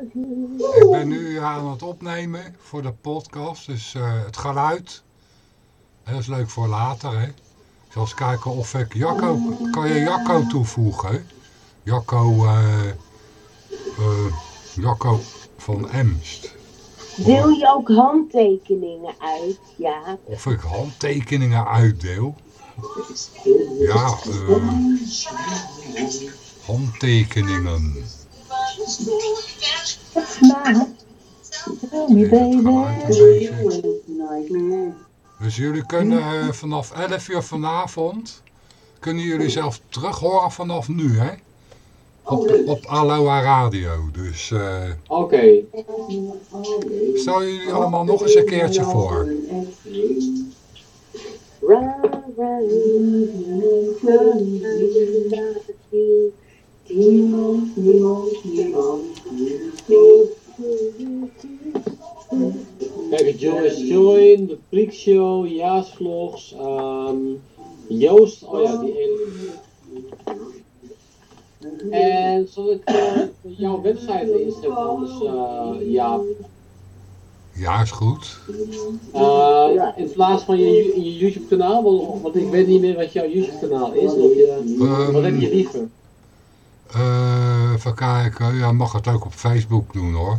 Ik ben nu aan het opnemen voor de podcast, dus uh, het geluid. Dat is leuk voor later, hè. Ik zal eens kijken of ik Jacco... Kan je Jacco toevoegen? Jacco... Uh, uh, Jacco van Emst. Deel je ook handtekeningen uit, ja? Of ik handtekeningen uitdeel? Ja, uh, handtekeningen. Dus jullie kunnen uh, vanaf 11 uur vanavond, kunnen jullie zelf terug horen vanaf nu, hè? Op, op Aloha Radio, dus... Uh, Oké. Okay. Stel jullie allemaal nog eens een keertje voor. Kijk, Joyce Join, de Plikshow, Jaasvlogs, um, Joost, oh ja, die ene. En zal ik uh, jouw website inzetten, anders uh, ja. Ja, is goed. Uh, in plaats van je, je YouTube kanaal, want, ik weet niet meer wat jouw YouTube kanaal is. Of je, um, wat heb je liever? Uh, even kijken, ja, mag het ook op Facebook doen hoor.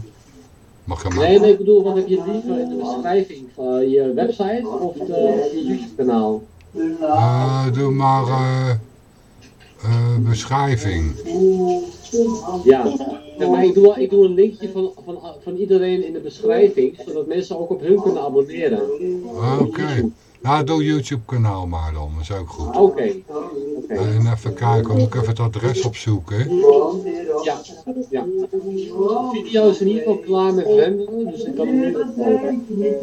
Mag je maar... Nee, nee, ik bedoel, wat heb je liever in de beschrijving van je website of, de, je YouTube kanaal? Uh, doe maar uh, beschrijving. Ja. ja, maar ik doe, ik doe een linkje van, van, van iedereen in de beschrijving, zodat mensen ook op hun kunnen abonneren. Oké. Okay. Nou, doe YouTube kanaal maar dan, dat is ook goed. Oké. Okay. Okay. En even kijken, moet ik even het adres opzoeken? Ja, ja. De video is in ieder geval klaar met renderen, dus ik kan hem nu.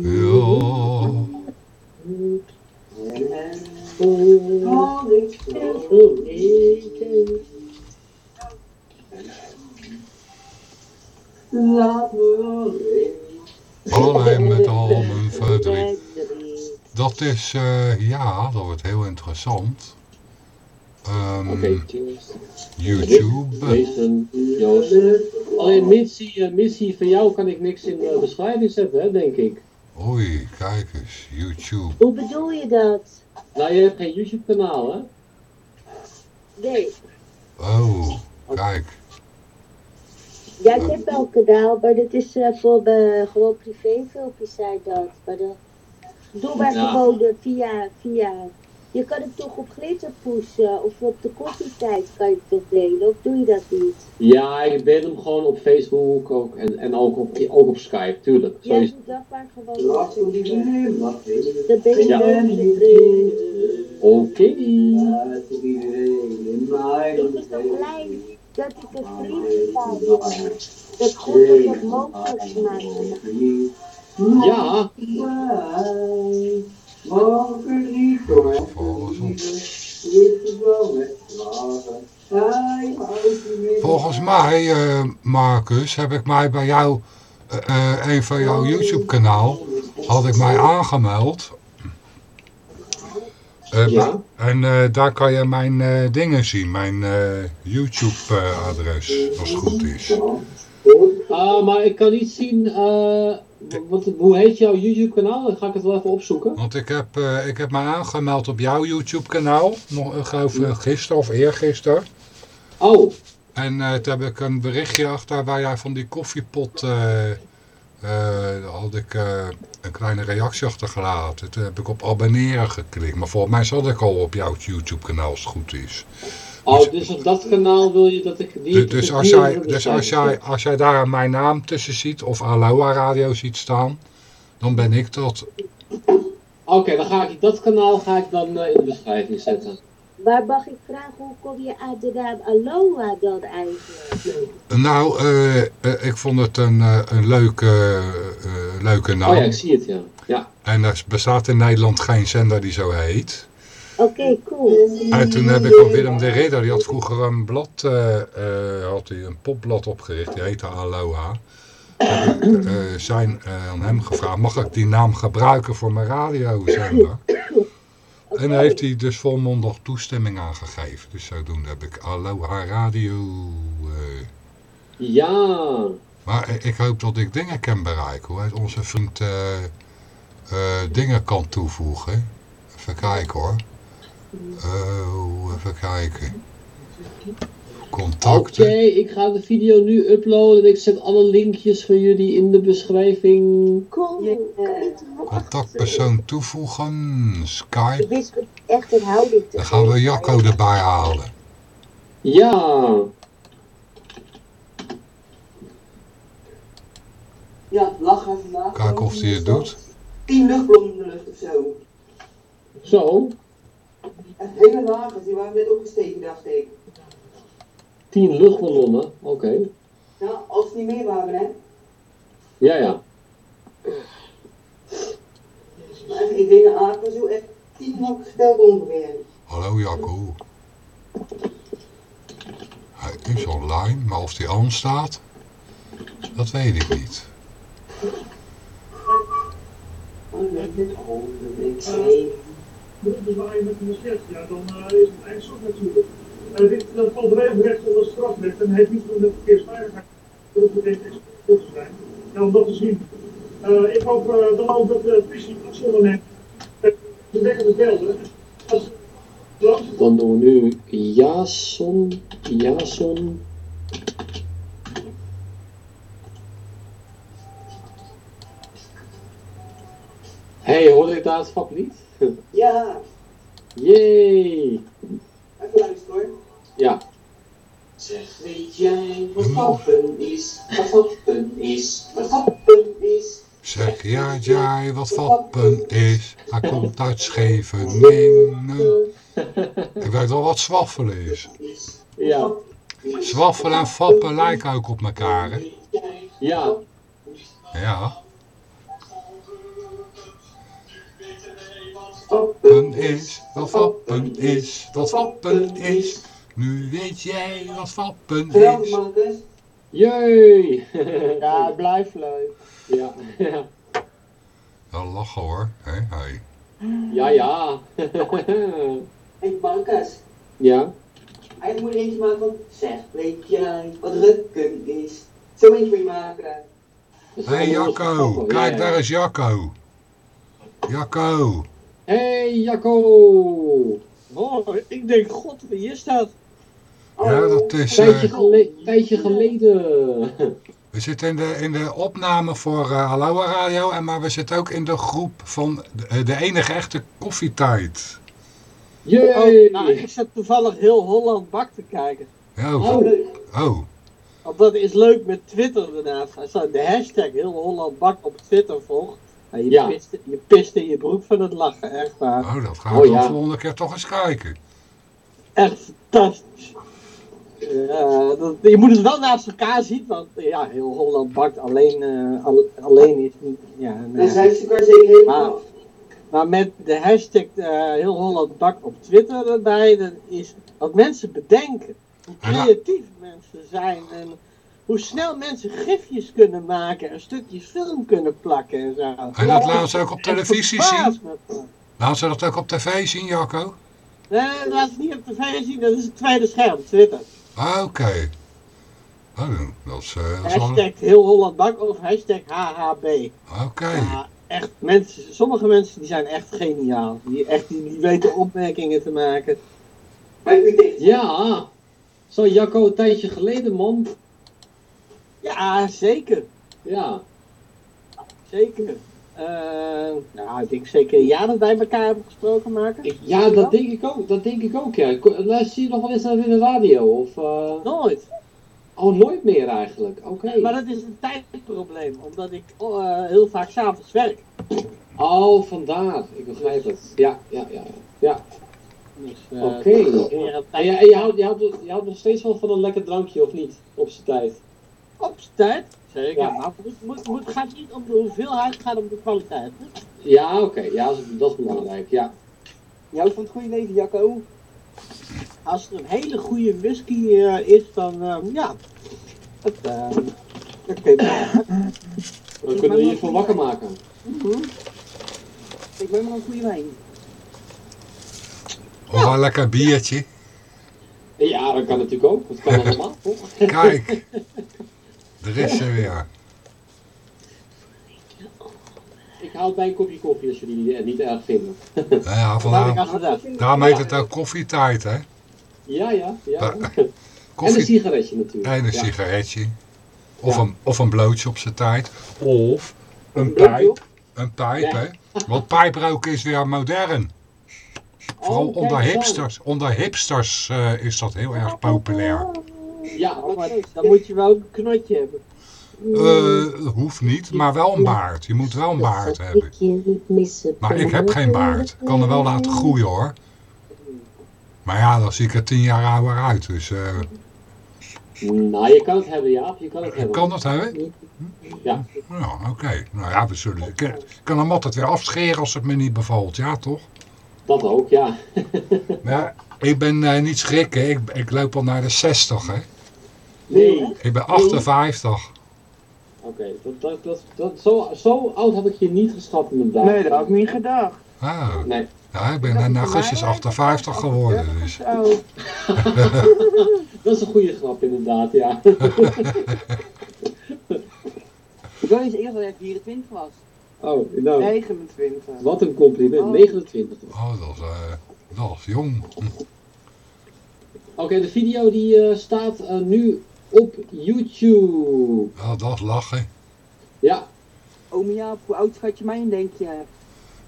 Ja. Alleen met al mijn verdriet. Dat is, uh, ja, dat wordt heel interessant. Um, Oké, YouTube. Alleen missie, uh, missie van jou kan ik niks in de beschrijving zetten, hè, denk ik. Oei, kijk eens, YouTube. Hoe bedoel je dat? Nou, je hebt geen YouTube kanaal, hè? Nee. Oh, kijk. Ja, ik heb wel een kanaal, maar dat is uh, voor uh, gewoon privéfilmpjes zijn dat. Maar dat doe maar ja. gewoon uh, via, via... Je kan hem toch op Glitterpush of op de koffietijd kan je het toch delen, of doe je dat niet? Ja, ik ben hem gewoon op Facebook ook, en, en ook, op, ook op Skype, tuurlijk. Ja, doe dat maar gewoon. Dat ben je ja. Oké. Okay. Ik is blij dat ik een vriend van dat God het mogelijk maakt. Ja. Volgens mij, uh, Marcus, heb ik mij bij jou, uh, een van jouw YouTube kanaal, had ik mij aangemeld. Uh, ja. En daar kan je mijn dingen zien, mijn YouTube adres, als het goed is. Ah, maar ik kan niet zien, wat, hoe heet jouw YouTube kanaal? Dan ga ik het wel even opzoeken. Want ik heb, ik heb me aangemeld op jouw YouTube kanaal, nog, geloof gisteren of eergisteren. Oh. En toen heb ik een berichtje achter waar jij van die koffiepot... Uh, had ik uh, een kleine reactie achtergelaten. Toen heb ik op abonneren geklikt. Maar volgens mij zat ik al op jouw YouTube kanaal als het goed is. Oh, dus, op dat kanaal wil je dat ik die... Dus, dus, als, jij, dus als, jij, als jij daar mijn naam tussen ziet of Aloha Radio ziet staan, dan ben ik dat. Oké, okay, dan ga ik dat kanaal ga ik dan uh, in de beschrijving zetten. Maar mag ik vragen, hoe kom je aan de naam Aloha dan eigenlijk? Nou, uh, uh, ik vond het een, uh, een leuke, leuke naam. Oh ja, ik zie het, ja. ja. En er bestaat in Nederland geen zender die zo heet. Oké, okay, cool. En toen heb ik al Willem de Ridder, die had vroeger een blad, had hij een popblad opgericht, die heette Aloha. Heb ik zijn aan hem gevraagd, mag ik die naam gebruiken voor mijn radiozender? En daar heeft hij dus volmondig toestemming aangegeven. Dus zodoende heb ik Aloha Radio... Uh, Ja. Maar ik hoop dat ik dingen kan bereiken. Hoe heet onze vriend eh, eh, dingen kan toevoegen. Even kijken hoor. Eh, even kijken. Oké, Contacten. ik ga de video nu uploaden. Ik zet alle linkjes voor jullie in de beschrijving. Kan niet wachten. Contactpersoon toevoegen. Ik Skype. wist het echt een houding te Dan gaan we. Jacco erbij halen. Ja. Ja, lachen vandaag. Kijken of hij het doet. Tien luchtballonnen in de lucht of zo. Zo. Echt hele lage, die waren net opgestegen, dacht ik. 10 luchtballonnen. Oké. Nou, als niet meer waren, hè. Ja, ja. Maar ik denk aan Aqua zo echt tien ik gesteld ongeveer. Hallo Jacco. Hij is online, maar of hij aan staat, dat weet ik niet. Oh, dat weet ik zeker. Dus waar je met een schets, ja, dan uh, is het eindstof natuurlijk. Uh, dit, dat valt regelrecht onder strafrecht en heeft niet met de verkeersveiligheid. Dat even goed te zijn. Ja, om dat te zien. Uh, ik hoop uh, dan ook dat de politie afzonder neemt. De wekkende beelden. Als, Dan doen we nu Jason. Jason. Hey, hoorde ik daar het vak niet? Ja, Yay! even luisteren hoor. Ja. Zeg, weet jij wat vappen is? Wat vappen is? Wat vappen is? Zeg ja, jij wat vappen is. Hij komt uit Scheveningen. Ik weet wel wat zwaffelen is. Ja. Zwaffelen en vappen lijken ook op elkaar, hè? Ja. Ja. Vappen is, wat vappen is, wat vappen is. Nu weet jij wat Geweldig, is. Marcus. Jee! Ja, blijf leuk. ja. Ja. Wel lachen hoor. Hé, hey. Ja, ja. Hey, Marcus. ja. Eigenlijk moet je eentje maken van, zeg, weet jij wat rukken is? Zo eentje moet je maken. Hé hey, Jacco, kijk daar is Jacco. Jacco. Hey, Jacco! Oh, ik denk, god, wie is dat? Ja, dat is... Tijdje, eh, gele tijdje geleden. we zitten in de, in de opname voor uh, Aloha Radio, en maar we zitten ook in de groep van de, de enige echte koffietijd. Jee! Oh, nou, ik zat toevallig heel Holland Bak te kijken. Ja, Oh, leuk. oh. Want dat is leuk met Twitter daarnaast. Als je de hashtag heel Holland Bak op Twitter volgt. Je, Ja. pist, je pist in je broek van het lachen, echt waar. Oh, dat gaan Oh, we dan ja. volgende keer toch eens kijken. Echt fantastisch. Dat, je moet het wel naast elkaar zien, want ja, heel Holland bakt alleen, eh, al- alleen is niet. Ja, ze elkaar zeker helemaal Maar- met de hashtag eh, heel Holland bakt op Twitter erbij, dat is wat mensen bedenken. Hoe creatief mensen zijn en hoe snel mensen gifjes kunnen maken en stukjes film kunnen plakken en zo. En dat laten ze ook op televisie En zien? Laten ze dat ook op tv zien, Jacco? Nee, dat laat ze niet op tv zien, dat is het tweede scherm, Twitter. Ah, oké. Oh, dat is, eh, dat is wel... Hashtag heel Holland bak of hashtag HHB. Oké. Ja, echt, mensen, sommige mensen die zijn echt geniaal. Die, echt, die, die weten opmerkingen te maken. Ja. Zo, Jacco, een tijdje geleden, man. Ja, zeker. Ja. Zeker. Eh, nou, ik denk zeker jaar dat wij elkaar hebben gesproken maken. Ik, ja, dat denk ik ook. Dat denk ik ook, ja. Luister je nog wel eens naar de radio? Of, eh, Nooit. Oh, nooit meer eigenlijk. Oké. Maar dat is een tijdprobleem, omdat ik oh, eh, heel vaak s'avonds werk. Oh, vandaar. Ik begrijp het. Ja, ja, ja. ja. Dus, Oké. En, je, en je, houdt, je, houdt, je houdt nog steeds wel van een lekker drankje, of niet? Op zijn tijd. Op zijn tijd. Zeker. Ja. Maar het moet, moet, gaat niet om de hoeveelheid, het gaat om de kwaliteit. Hè? Ja, oké. Ja, dat is, dat is belangrijk. Ja. Jou van het goede leven, Jacco. Als er een hele goede whisky eh, is, dan eh, ja. Dat, eh, dat kun je Dan kunnen we je van wakker maken. Mhm. Ik ben wel een goede wijn. Of een lekker biertje. Ja, dat kan natuurlijk ook. Dat kan allemaal, toch? Kijk, er is ze weer. Ik haal bij een kopje koffie als jullie het niet erg vinden. Nou ja, vandaar, daarom heet het ook koffietijd, hè? Ja, ja, ja. Ja, En een Koffie sigaretje natuurlijk. en een Ja. sigaretje. Of, Ja. een, of een blootje op zijn tijd. Of een pijp. Een pijp, Ja. hè? Want pijproken is weer modern. Vooral Oh, onder hipsters. Onder hipsters eh, is dat heel erg populair. Ja, maar dan moet je wel een knotje hebben. Eh, hoeft niet, maar wel een baard. Je moet wel een baard hebben. Ik je niet missen. Maar ik heb geen baard. Ik kan er wel laten groeien hoor. Maar ja, dan zie ik er tien jaar ouder uit. Dus eh, Nou, je kan het hebben, Jaap. Je kan het hebben. kan dat hebben. Ja. Ja, oké. Nou ja, we zullen. Ik kan hem altijd weer afscheren als het me niet bevalt. Ja, toch? Dat ook, ja. Maar ja, ik ben eh, niet schrikken. Ik, ik loop al naar de 60, hè. Nee. Ik ben 58. Oké, dat, dat, dat, dat, zo, zo oud had ik je niet geschat inderdaad. Nee, dat had ik niet gedacht. Ah, Nee. ja, ik ben in augustus 58 geworden. Dus. Dat is een goede grap inderdaad, ja. Ik wil eens eerst dat hij 24 was. Oh, nou, 29. wat een compliment. Oh. 29. Oh, dat is, eh, dat is jong. Oké, de video die eh, staat eh, nu op YouTube. Ja, dat is lachen. Ja, Ome Jaap, hoe oud schat je mij in, denk je?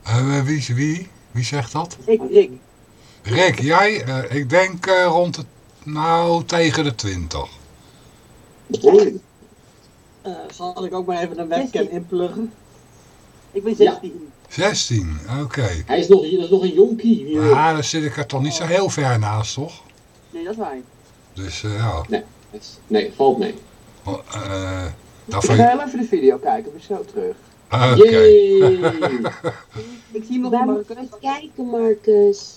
Eh, wie, wie? Wie zegt dat? Ik, Rick. Rick, jij? Eh, ik denk eh, rond de, nou, tegen de 20. Eh, zal ik ook maar even een webcam 16. inpluggen? Ik ben Ja. 16. 16, oké. hij is nog, dat is nog een jonkie. Ja, dan zit ik er toch niet zo heel ver naast, toch? Nee, dat is waar. Dus eh, ja. Nee, valt mee. Oh, eh, Ik ga heel even de video kijken, ben zo terug. Oké. Yay! Ik zie nog Waar een moet Marcus. je kijken, Marcus?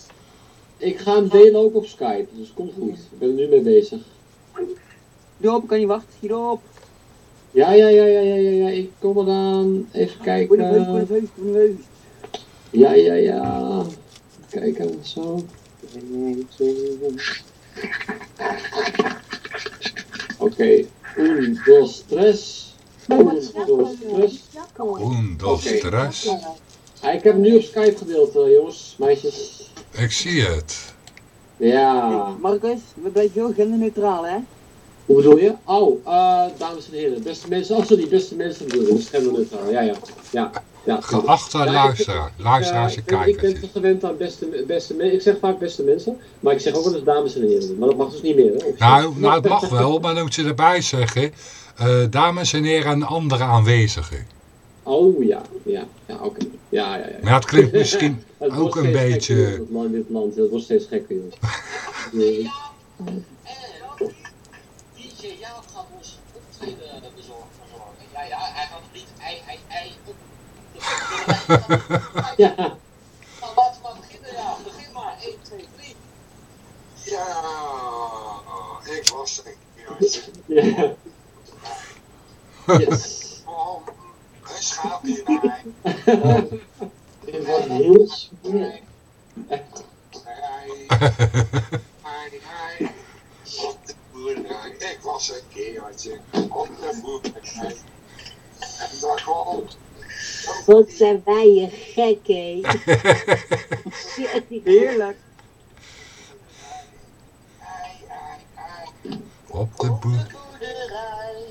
ik ga hem delen ook op Skype, dus komt goed. Ik ben er nu mee bezig. Hierop, kan niet wachten. Hierop. Ja, ja, ja, ja, ja, ja, ja. ik kom eraan. Even Ik ben nerveus, ik ben kijken. nerveus, ik ben nerveus. Ja, ja, ja. Kijken, zo. Oké. Un, dos, tres. Un, dos, tres. Un, dos, Oké. tres. Ah, ik heb hem nu op Skype gedeeld, eh, jongens, meisjes. Ik zie het. Ja. Marcus, we blijven heel genderneutraal, hè? Hoe bedoel je? Oh, eh, dames en heren, beste mensen. Oh, sorry, beste mensen bedoel ik. Neutraal. Ja, ja. Ja, ja. Geachte Ja, luisteraar, luisteraars en Ja, ik, ben, kijkers. gewend aan beste, beste mensen. Ik zeg vaak beste mensen, maar ik zeg ook wel eens dames en heren. Maar dat mag dus niet meer, hè? Nou, nou, het mag wel, maar dan moet je erbij zeggen. eh, dames en heren en andere aanwezigen. Oh ja, ja, ja, oké. Ja, ja, ja. Maar het klinkt misschien ook een beetje- gekker, joh, dit land, dit land, het wordt steeds gekker, jongens. Nee. DJ Jaap gaat ons optreden bezorgen. verzorgen. Ja, ja, hij gaat niet ei, ei, ei op. Ja, Nou, laten we maar beginnen, ja. Begin maar. 1, 2, 3. Ja, ik was een keertje. ja. Yes. Oh, een schaapje bij. Dit was heel smerig. Echt. Hij, hij, hij. Op de boerderij. Ik was een keertje op de boerderij. En daar kwam Wat zijn wij een gek, hé. Heerlijk. op de boek. boerderij.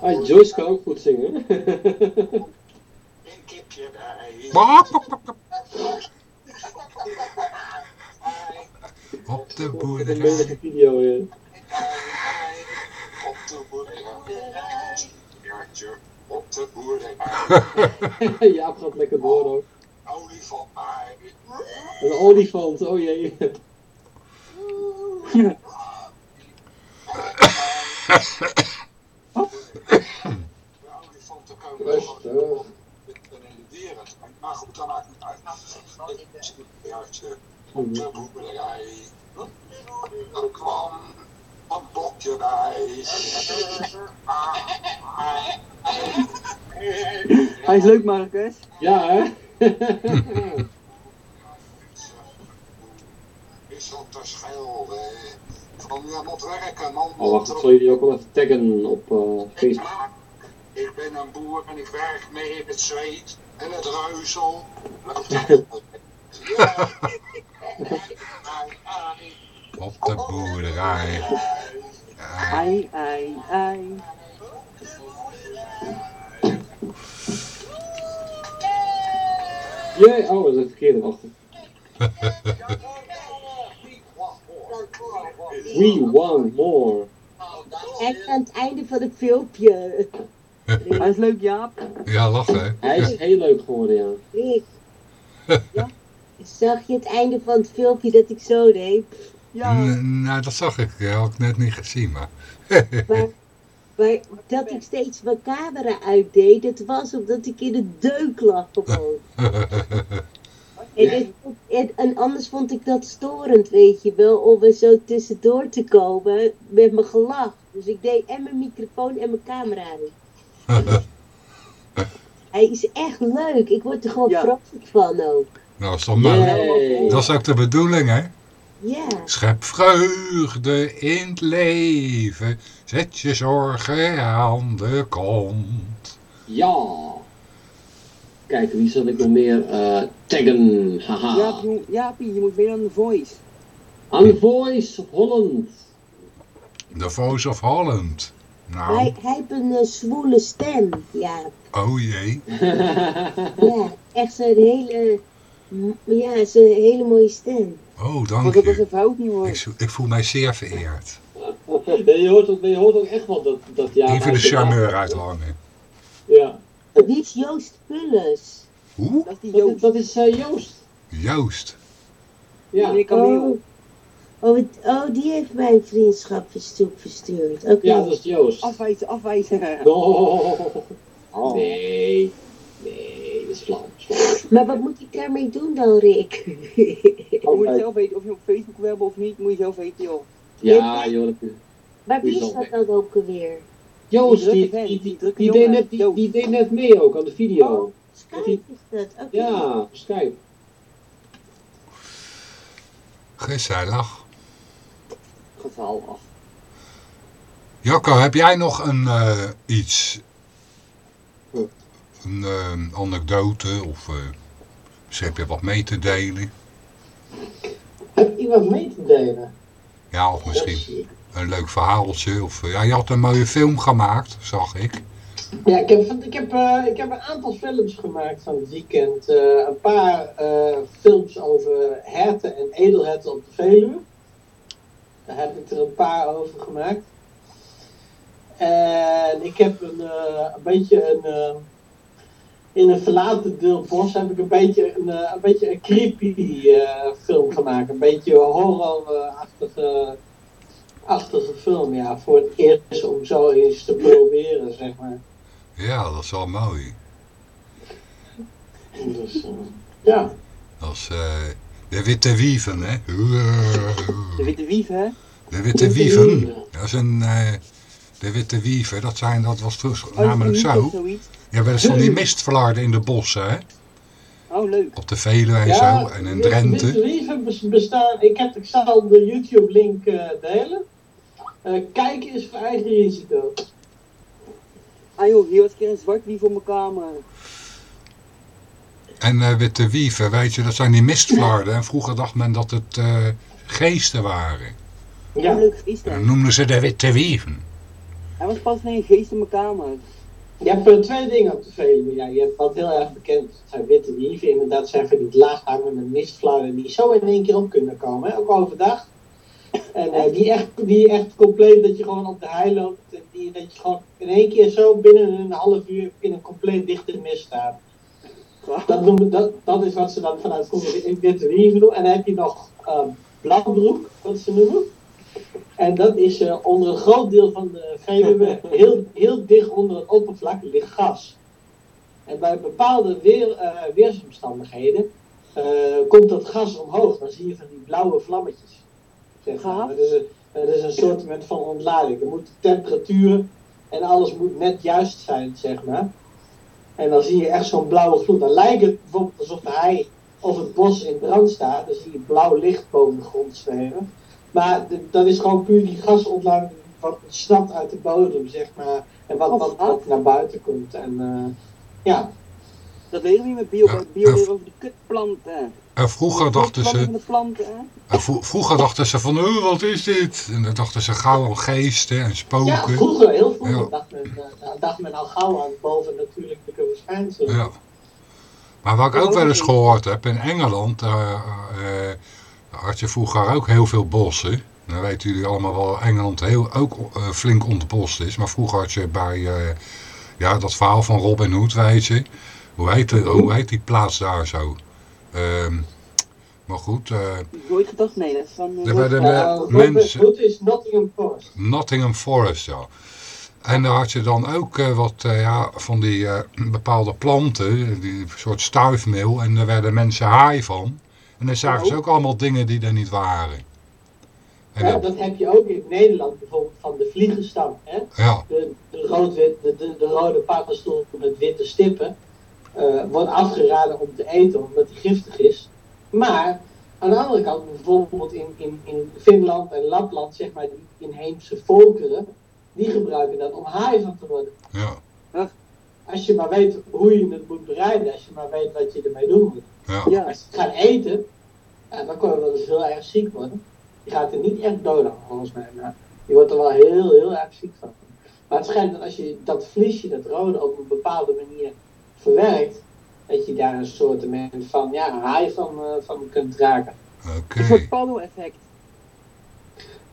Ah, Joyce kan ook goed zingen. Een kipje bij. Op de boerderij. menige video, ja. Jaap gaat lekker door ook. Olifant. Een olifant, oh jee. De olifanten komen gewoon dieren. Maar goed, dat maakt niet uit. Ik is een jaartje op de boerderij. Kwam een bokje bij. Hij is leuk, Marcus. Ja, hè? Is op de schelden. van ja, moet werken, man. Oh, wacht, ik zal jullie ook wel even taggen op eh, Facebook. Ik ben een boer en ik werk mee in het zweet en het reuzel. Ja. Op de boerderij. Ai, ai, ai. Jee, oh, dat is het verkeerde wachten. We want more. En aan het einde van het filmpje, Hij is leuk, Jaap. ja lachen hè. Hij is heel leuk geworden, ja. Rick. Ja? Zag je het einde van het filmpje dat ik zo deed? Ja. Nou, dat zag ik. Dat had ik net niet gezien, maar... Maar, maar dat ik steeds mijn camera uitdeed, dat was omdat ik in de deuk lag gewoon. En, het- en, en anders vond ik dat storend, weet je wel, om er zo tussendoor te komen met mijn gelach. Dus ik deed en mijn microfoon en mijn camera uit. Hij is echt leuk. Ik word er gewoon Ja. vrolijk van ook. Nou, dat is toch. Dat is ook de bedoeling, hè? Ja. Schep vreugde in het leven. Zet je zorgen aan de kant. Ja. Kijk, wie zal ik nog meer eh, taggen? Haha. Jaap, je, moet- Jaapie, je moet mee aan de voice. Aan the Voice of Holland. The Voice of Holland. Nou, Hij, hij heeft een zwoele stem. Ja. oh jee. ja. Echt zo'n hele... Ja, zo'n hele mooie stem. Oh, Want dank dat was je. een fout niet hoor. Ik, ik voel mij zeer vereerd. Nee, je, hoort ook, je hoort ook echt wel dat, dat ja. Even de charmeur uithangen. Ja. Wie is Joost Pullens? Hoe? Dat is is- Joost. dat is eh, Joost. Joost. Ja. Oh. Oh, het- oh, die heeft mijn vriendschapverzoek verstuurd. Oké. Ja, dat is Joost. Afwijzen, afwijzen. Oh. Nee, dat is flauw. dat is flauw. Maar wat moet ik daarmee doen dan, Rick? Je moet het zelf weten of je op Facebook wil hebben of niet, moet je zelf weten joh. Ja, joh. dat- maar wie is dat dan ook alweer? Joost, Die die, die, die, deed net, die, deed net mee ook aan de video. Oh, Skype is dat. Oké. Ja, Skype. Gezellig. Geval af. Jacco, heb jij nog een eh, iets? Een eh, anekdote of eh, heb je wat mee te delen? Heb je wat mee te delen? Ja, of misschien een leuk verhaaltje. Of, eh, ja, je had een mooie film gemaakt, zag ik. Ja, ik heb, ik, heb, eh, ik heb een aantal films gemaakt van het weekend. Eh, een paar films over herten en edelherten op de Veluwe. Daar heb ik er een paar over gemaakt. En ik heb een, een beetje een... in een verlaten deel bos heb ik een beetje een, eh, een, beetje een creepy eh, film gemaakt. Een beetje horrorachtige achtige film, ja. Voor het eerst om zo eens te proberen, zeg maar. Ja, dat is wel mooi. Dus, eh, ja. Dat is eh, de Witte Wieven, hè? De witte wief hè? De Witte Wieven. Dat is een... eh, de Witte Wieven, dat, zijn, dat was dus Oh, namelijk zo. zoiets. Ja, wel eens van die mistflarden in de bossen, hè? Oh leuk. Op de Veluwe en ja, zo, en in Witte Drenthe. Wieven bes- bestaan, ik, heb, ik zal de YouTube link eh, delen. Eh, kijken is voor eigen risico. Ah joh, hier was een keer een zwart wief op mijn kamer. En eh, Witte Wieven, weet je, dat zijn die mistflarden. En vroeger dacht men dat het eh, geesten waren. Ja. Leuk is En dat. dan noemden ze de Witte Wieven. Hij was pas een geest in mijn kamer. Je hebt eh, twee dingen op de Veluwe. Ja, je hebt wat heel erg bekend zijn witte wieven. Inderdaad zijn van die laaghangende mistflarden die zo in één keer op kunnen komen. Hè? Ook overdag. En eh, die, echt, die echt compleet dat je gewoon op de hei loopt. En die, dat je gewoon in één keer zo binnen een half uur in een compleet dichte mist staat. Dat, noemen, dat, dat is wat ze dan vanuit in witte wieven doen. En dan heb je nog eh, bladbroek, wat ze noemen. En dat is eh, onder een groot deel van de Veluwe, heel, heel dicht onder het oppervlak, ligt gas. En bij bepaalde weer, eh, weersomstandigheden eh, komt dat gas omhoog. Dan zie je van die blauwe vlammetjes. Zeg maar. Dat is een, dat is een soort van ontlading. Er moet de temperatuur en alles moet net juist zijn, zeg maar. En dan zie je echt zo'n blauwe gloed. Dan lijkt het bijvoorbeeld alsof de hei of het bos in brand staat. Dan zie je blauw licht boven de grond zweven. Maar dat is gewoon puur die gasontlading wat snapt uit de bodem, zeg maar. En wat, Oh, wat, naar buiten komt. En eh, ja, Dat leren we niet met bio, Ja, bio over de kutplanten. En vroeger dachten ze, planten, vro- vroeger dachten ze van, oh, wat is dit? En dan dachten ze gauw aan geesten en ja spoken. vroeger, heel vroeger, Ja. dacht, men, eh, dacht men al gauw aan bovennatuurlijke verschijnselen. Ja. Maar wat ik ook wel eens gehoord heb, in Engeland eh, eh, had je vroeger ook heel veel bossen. Dan weten jullie allemaal wel, Engeland heel, ook eh, flink ontbost is. Maar vroeger had je bij eh, ja, dat verhaal van Robin Hood, weet je. Hoe heet, de, hoe heet die plaats daar zo? Ehm, maar goed, eh, Nooit gedacht, nee, dat is van... me- Uh, mensen-. Goed is Nottingham Forest. Nottingham Forest, ja. En daar had je dan ook wat ja, van die bepaalde planten, die soort stuifmeel. En daar werden mensen haai van. En dan zagen ze ook allemaal dingen die er niet waren. En Ja, dat- dat heb je ook in Nederland, bijvoorbeeld van de vliegenstam. Hè? ja, De, de, rood de, de, de rode paddenstoel met witte stippen eh, wordt afgeraden om te eten omdat die giftig is. Maar aan de andere kant, bijvoorbeeld in, in, in Finland en Lapland, zeg maar, die inheemse volkeren, die gebruiken dat om haai van te worden. ja, Als je maar weet hoe je het moet bereiden, als je maar weet wat je ermee doen moet. ja. Ja, Als je het gaat eten, ja, dan kan je wel eens heel erg ziek worden. Je gaat er niet echt dood aan, volgens mij. Maar je wordt er wel heel, heel erg ziek van. Maar het schijnt dat als je dat vliesje, dat rode, op een bepaalde manier verwerkt, dat je daar een soort van, ja, haai van, eh, van kunt raken. Oké. een soort paddo-effect.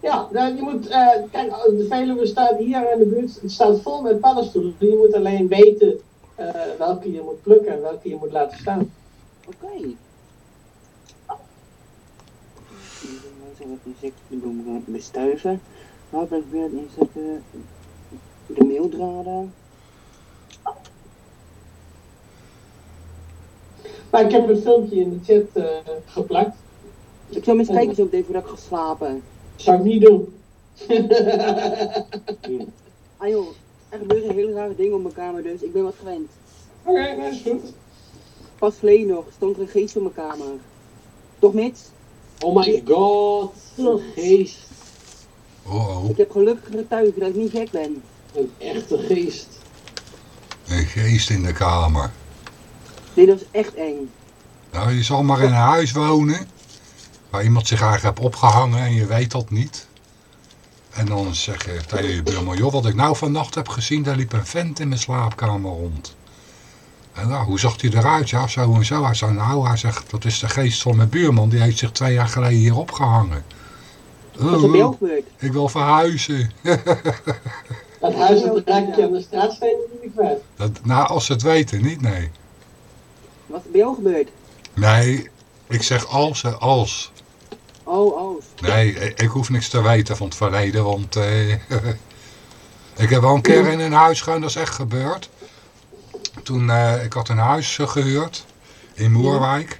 Ja, nou, je moet, eh, kijk, de Veluwe staat hier in de buurt, het staat vol met paddenstoelen. Je moet alleen weten eh, welke je moet plukken en welke je moet laten staan. Oké. De bloemen gaan bestuiven. Ik weer het inzetten? De meeldraden. Maar ik heb een filmpje in de chat eh, geplakt. Ik zal eens kijken zo meteen voordat ik ga slapen. Zou ik niet doen. Ah joh, er gebeuren hele rare dingen op mijn kamer, dus ik ben wat gewend. Oké, dat is goed. Pas geleden nog stond er een geest op mijn kamer. Toch mits? Oh my god, een geest. Oh, oh, Ik heb gelukkig getuigen dat ik niet gek ben. Een echte geest. een geest in de kamer. Dit was echt eng. Nou, je zal maar in een huis wonen, waar iemand zich eigenlijk heeft opgehangen en je weet dat niet. En dan zeg je tegen je buurman, joh, wat ik nou vannacht heb gezien, daar liep een vent in mijn slaapkamer rond. En nou, hoe zag hij eruit? Ja, zo en zo. Hij zei, nou, hij zegt, dat is de geest van mijn buurman, die heeft zich twee jaar geleden hier opgehangen. Dat is bij jou gebeurd. ik wil verhuizen. Dat huis dat raak je aan de straatsteen niet kwijt. Dat, nou, als ze het weten, niet, nee. Wat is er bij jou gebeurd? Nee, ik zeg als, hè, als. Oh, oh. Nee, ik, ik hoef niks te weten van het verleden, want eh, ik heb wel een keer in een huis gewoon, dat is echt gebeurd. Toen, eh, ik had een huis eh, gehuurd in Moerwijk.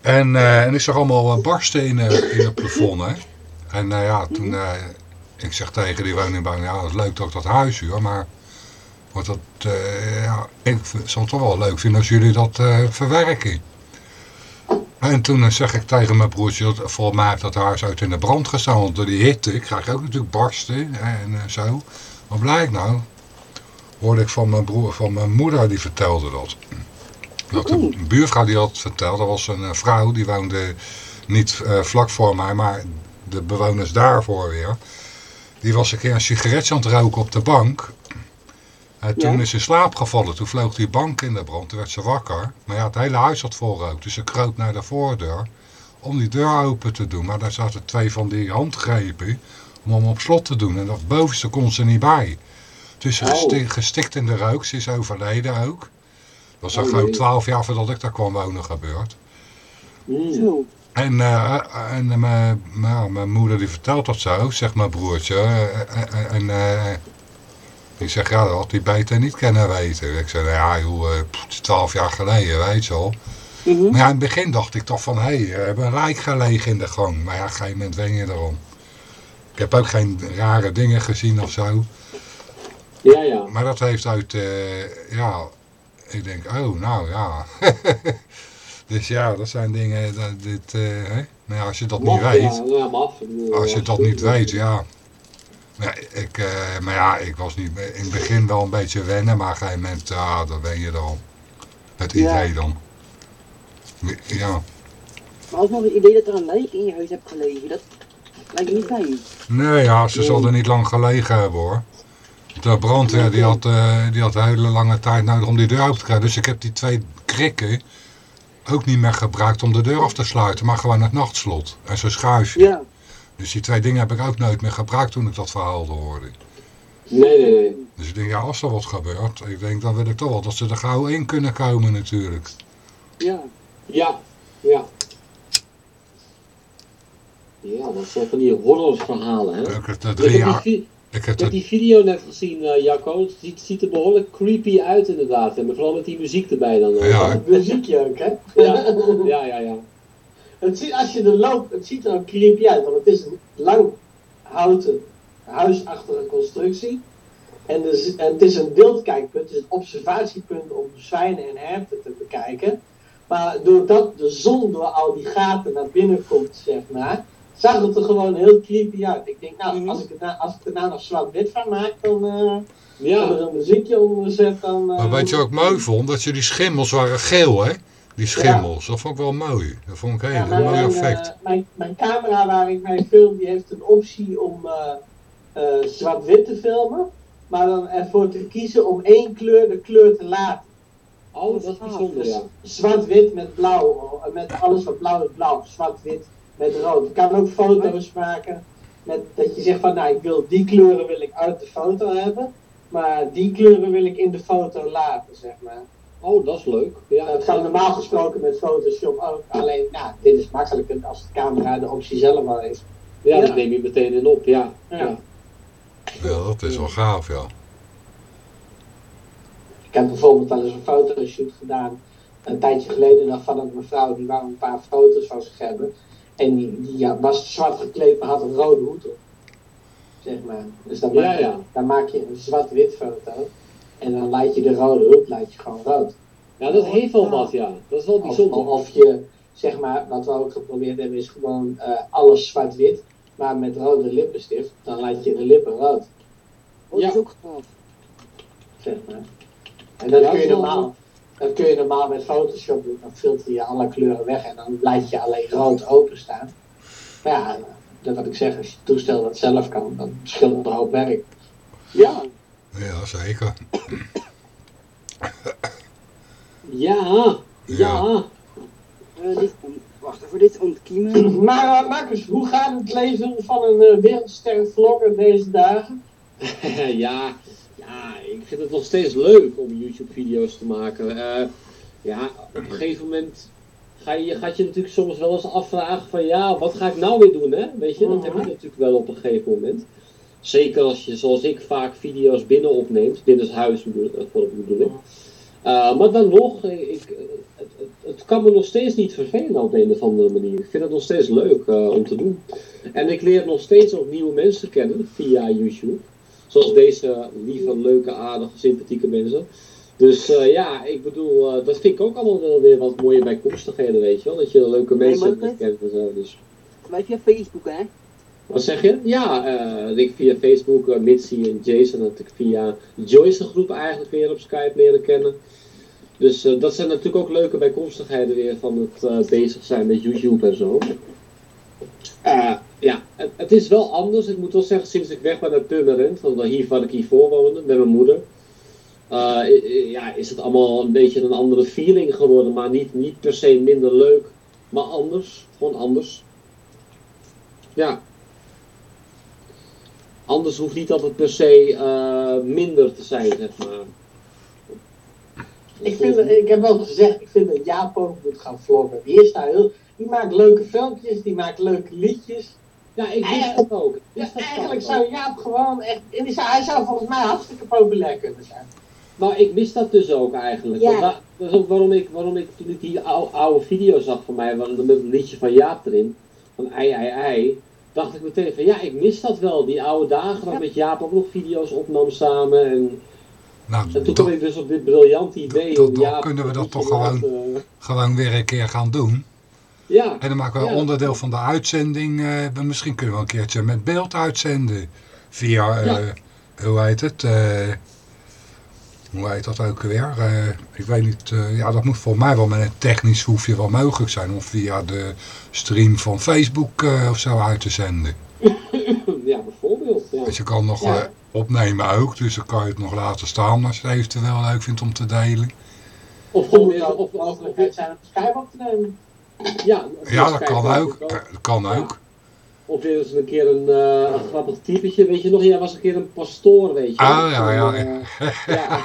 En, eh, en ik zag allemaal barsten in, het plafond, hè. En ja, toen, ik zeg tegen die woningbouw, ja, het is leuk dat ik dat huis huur, maar wordt dat, ik zou het toch wel leuk vinden als jullie dat verwerken. En toen zeg ik tegen mijn broertje, dat- volgens mij heeft dat huis uit in de brand gestaan, want door die hitte, ik krijg ook natuurlijk barsten en zo. Wat blijkt nou? Hoorde ik van mijn broer, van mijn moeder, die vertelde dat. Dat de buurvrouw die dat was een eh, vrouw, die woonde niet eh, vlak voor mij, maar de bewoners daarvoor weer. Die was een keer een sigaretje aan het roken op de bank. En toen Ja. is ze in slaap gevallen. Toen vloog die bank in de brand. Toen werd ze wakker. Maar ja, het hele huis had vol rook. Dus ze kroop naar de voordeur om die deur open te doen. Maar daar zaten twee van die handgrepen om hem op slot te doen. En dat bovenste kon ze niet bij. Ze Oh. gesti- gestikt in de rook. Ze is overleden ook. Dat was al Oh, geloof ik jee. twaalf jaar voordat ik daar kwam wonen gebeurd. Mm. Zo. En, eh, en eh, mijn, nou, mijn moeder die vertelt dat zo, zegt mijn broertje. eh, eh, En eh, die zegt, ja, dat had hij beter niet kunnen weten. Ik zei, nou ja, joh, eh, twaalf jaar geleden, weet je wel. Mhm. Maar ja, in het begin dacht ik toch van, hé, hey, we hebben een lijk gelegen in de gang. Maar ja, op een gegeven moment wen je erom. Ik heb ook geen rare dingen gezien of zo. Ja, ja. Maar dat heeft uit, eh, ja, ik denk, oh, nou ja. Dus ja, dat zijn dingen, dat, dit, eh, hè? Maar ja, als je dat niet weet, Ja, maf. Bedoel, als je dat niet weet, ja. Ja, ik, eh, maar ja, ik was niet, in het begin wel een beetje wennen, maar op een gegeven moment, ja, dan ben je dan. Het idee dan. Ja, Maar alsnog het idee dat er een lijk in je huis hebt gelegen, dat lijkt niet fijn. nee, ja, ze zal er niet lang gelegen hebben hoor. De brandweer die had, eh, die had een hele lange tijd nodig om die deur open te krijgen. Dus ik heb die twee krikken ook niet meer gebruikt om de deur af te sluiten, maar gewoon het nachtslot en zo'n schuifje. Ja. Dus die twee dingen heb ik ook nooit meer gebruikt toen ik dat verhaal hoorde. Nee, nee, nee. Dus ik denk, ja, als er wat gebeurt, ik denk, dan wil ik toch wel dat ze er gauw in kunnen komen natuurlijk. Ja. Ja, ja. Ja, dat zijn van die horrorverhalen, hè? Ik heb er Ik drie heb die, jaar, ik heb ik heb er, die video net gezien, eh Jacco. Het ziet, ziet er behoorlijk creepy uit inderdaad. En vooral met die muziek erbij dan. Ja, muziekje ook, hè? ja, ja, ja. ja. Het ziet, als je er loopt, het ziet er ook creepy uit, want het is een lang houten huisachtige constructie. En, dus, en het is een wildkijkpunt, het is een observatiepunt om zwijnen en herten te bekijken. Maar doordat de zon door al die gaten naar binnen komt, zeg maar, zag het er gewoon heel creepy uit. Ik denk, nou, als ik, het als ik er nou nog zwart-wit van maak, dan eh Ja. er een muziekje onder zet, dan... eh, maar weet je wat ik mooi vond? Dat je die schimmels waren geel, hè? Die schimmels, dat vond ik wel mooi. Dat vond ik een Ja, heel maar mooi mijn, effect. eh, mijn, mijn camera waar ik mij film, die heeft een optie om eh, eh, zwart-wit te filmen. Maar dan ervoor te kiezen om één kleur de kleur te laten. Oh, dat is bijzonder, ja. Zwart-wit met blauw, met alles wat blauw is blauw, zwart-wit met rood. Je kan ook foto's maken met dat je zegt van nou ik wil die kleuren wil ik uit de foto hebben. Maar die kleuren wil ik in de foto laten, zeg maar. Oh, dat is leuk. Ja, Dat gaat normaal gesproken met Photoshop ook. Alleen, nou, dit is makkelijker als de camera de optie zelf al heeft. Ja, Ja. dat neem je meteen in op, ja. Ja. ja. Ja, dat is wel gaaf, ja. Ik heb bijvoorbeeld wel eens een fotoshoot gedaan. Een tijdje geleden nog van een mevrouw die wou een paar foto's van zich hebben. En die, die ja, was zwart gekleed, maar had een rode hoed op. Zeg maar. Dus dan maak, je, ja. dan maak je een zwart-wit foto. En dan laat je de rode hoed laat je gewoon rood. Ja, dat heeft wel wat, ja. Dat is wel bijzonder. of je, zeg maar, wat we ook geprobeerd hebben, is gewoon eh, alles zwart-wit. Maar met rode lippenstift, dan laat je de lippen rood. Oh, dat Ja. is ook gaaf. zeg maar. En dat Ja, kun je normaal. Dat kun je normaal met Photoshop doen. Dan filter je alle kleuren weg en dan laat je alleen rood openstaan. Maar ja, dat wat ik zeg, als je het toestel dat zelf kan, dan scheelt het een hoop werk. Ja. Ja, zeker. Ja, ja. Eh, dit, wacht even, dit ontkiemen. Maar uh, Marcus, hoe gaat het leven van een uh, wereldster vlogger deze dagen? ja, ja, ik vind het nog steeds leuk om YouTube-video's te maken. Eh, ja, op een gegeven moment ga je, gaat je natuurlijk soms wel eens afvragen van ja, wat ga ik nou weer doen, hè? Weet je, dat heb je natuurlijk wel op een gegeven moment. Zeker als je, zoals ik, vaak video's binnen opneemt, binnenshuis bedoel, eh, voor het bedoel ik. Uh, maar dan nog, ik, het, het, het, kan me nog steeds niet vervelen op een of andere manier. Ik vind het nog steeds leuk uh, om te doen. En ik leer nog steeds ook nieuwe mensen kennen via YouTube. Zoals deze lieve, leuke, aardige, sympathieke mensen. Dus uh, ja, ik bedoel, uh, dat vind ik ook allemaal wel weer wat mooie bijkomstigheden, weet je wel. Dat je leuke mensen nee, kent en zo. Dus. Wij via Facebook, hè? Wat zeg je? Ja, uh, ik via Facebook, uh, Mitzi en Jason, dat ik via Joyce groep eigenlijk weer op Skype leren kennen. Dus uh, dat zijn natuurlijk ook leuke bijkomstigheden weer van het bezig zijn met YouTube en zo. Het, is wel anders. Ik moet wel zeggen, sinds ik weg ben naar Purmerend, want hier waar ik hiervoor woonde, met mijn moeder. Uh, ja, is het allemaal een beetje een andere feeling geworden. Maar niet, niet per se minder leuk, maar anders. Gewoon anders. Ja. Anders hoeft niet altijd per se uh, minder te zijn, zeg maar. Ik, vind, ik heb wel gezegd, ik vind dat ook moet gaan vloggen. Heel, die maakt leuke filmpjes, die maakt leuke liedjes. Ja, ik wist dat ook. Ja, eigenlijk zou Jaap gewoon echt, hij zou volgens mij hartstikke populair kunnen zijn. Nou, ik mis dat dus ook eigenlijk. Ja. Dat, dat is ook waarom ik, waarom ik toen ik die oude, oude video zag van mij, met een liedje van Jaap erin, van ei, ei, ei, dacht ik meteen van ja, ik mis dat wel. Die oude dagen dat ik met Jaap ook nog video's opnam samen. En Nou, En toen dat- kwam ik dus op dit briljante idee. Jaap kunnen we dat toch gewoon- gewoon weer een keer gaan doen. Ja, En dan maken we Ja. onderdeel van de uitzending. eh, misschien kunnen we een keertje met beeld uitzenden. Via, eh, hoe heet het? eh, hoe heet dat ook weer? Eh, ik weet niet. eh, ja, dat moet volgens mij wel met een technisch hoefje wel mogelijk zijn. Of via de stream van Facebook eh, of zo uit te zenden. ja, bijvoorbeeld. Ja. Dus je kan nog Ja. eh, opnemen ook. Dus dan kan je het nog laten staan als je het eventueel leuk vindt om te delen. Of ook of, de of, mogelijkheid zijn om Skype op te nemen. Ja, Ja, dat kan ook. Dat kan Ja. ook. Of weer eens een keer een, eh, een grappig typetje, weet je nog? Jij was een keer een pastoor, weet je. Ah, ja, ja. Eh, ja.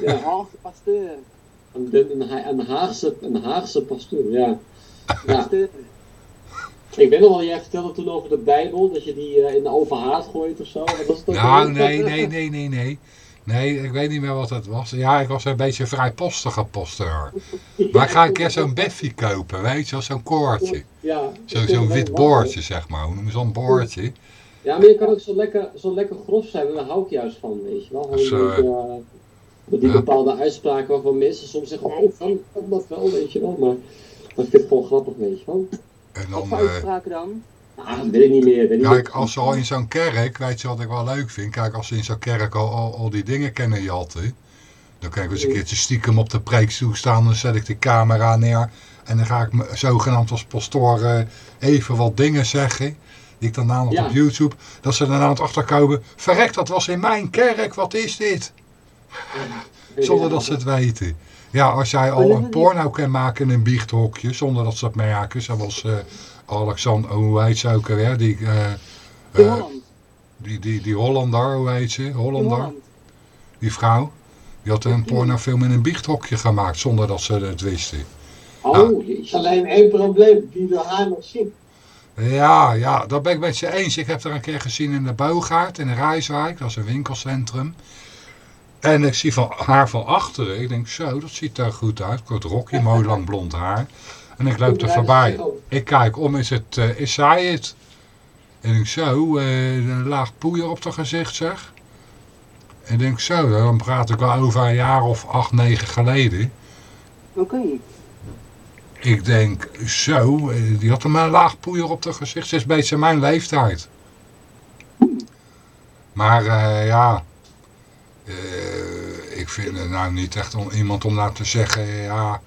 ja. Halve pasteur. Een, een, Ha- een, Haagse, een Haagse pastoor, ja. ja. Ik ben nog wel, jij vertelde toen over de Bijbel, dat je die eh, in de haard gooit of zo. Was het ook Nou, nee, nee, nee, nee, nee. Nee, ik weet niet meer wat het was. Ja, ik was een beetje vrijpostige posteur. Maar ik ga een keer zo'n beffie kopen, weet je wel, zo'n koordje. Ja, Zo- Zo'n wit boordje, zeg maar. Hoe noem je zo'n boordje? Ja, maar je kan ook zo lekker, zo lekker grof zijn en daar hou ik juist van, weet je wel. Een beetje, eh, met die ja. bepaalde uitspraken waarvan mensen soms zeggen, oh, kan, kan dat wel, weet je wel. Maar dat vind ik gewoon grappig, weet je wel. En Wat dan, voor eh, uitspraken dan? Ah, dat weet ik niet meer. Weet kijk, als ze al in zo'n kerk, weet je wat ik wel leuk vind? Kijk, als ze in zo'n kerk al, al, al die dingen kennen jatten, dan kan ik eens een keertje stiekem op de preekstoel staan, dan zet ik de camera neer en dan ga ik me zogenaamd als pastoor eh, even wat dingen zeggen, die ik dan namelijk Ja. op YouTube, dat ze daarna aan het achterkomen, verrek, dat was in mijn kerk, wat is dit? Zonder dat ze het weten. Ja, als jij al een porno kan maken in een biechthokje, zonder dat ze dat merken, zoals eh Alexander, hoe heet ze ook alweer, die, eh, In eh, Holland. die, die, die Hollander, hoe heet ze? Hollander, Holland. die vrouw. Die had een pornofilm in een biechthokje gemaakt, zonder dat ze het wisten. Oh, Er is jeetje. alleen één probleem, die wil haar nog zien. Ja, ja, dat ben ik met je eens. Ik heb er een keer gezien in de Boogaard, in Rijswijk, dat is een winkelcentrum. En ik zie van haar van achteren, ik denk zo, dat ziet er goed uit. Kort rokje, mooi lang blond haar. En ik loop er voorbij. Ik kijk om, is, het, eh, is zij het? En ik zo, eh, een laag poeier op haar gezicht zeg. En ik denk zo, dan praat ik wel over een jaar of acht, negen geleden. Oké. Ik denk, zo, eh, die had een laag poeier op haar gezicht. Ze is een beetje mijn leeftijd. Maar ja, ik vind het nou niet echt om, iemand om nou te zeggen, ja,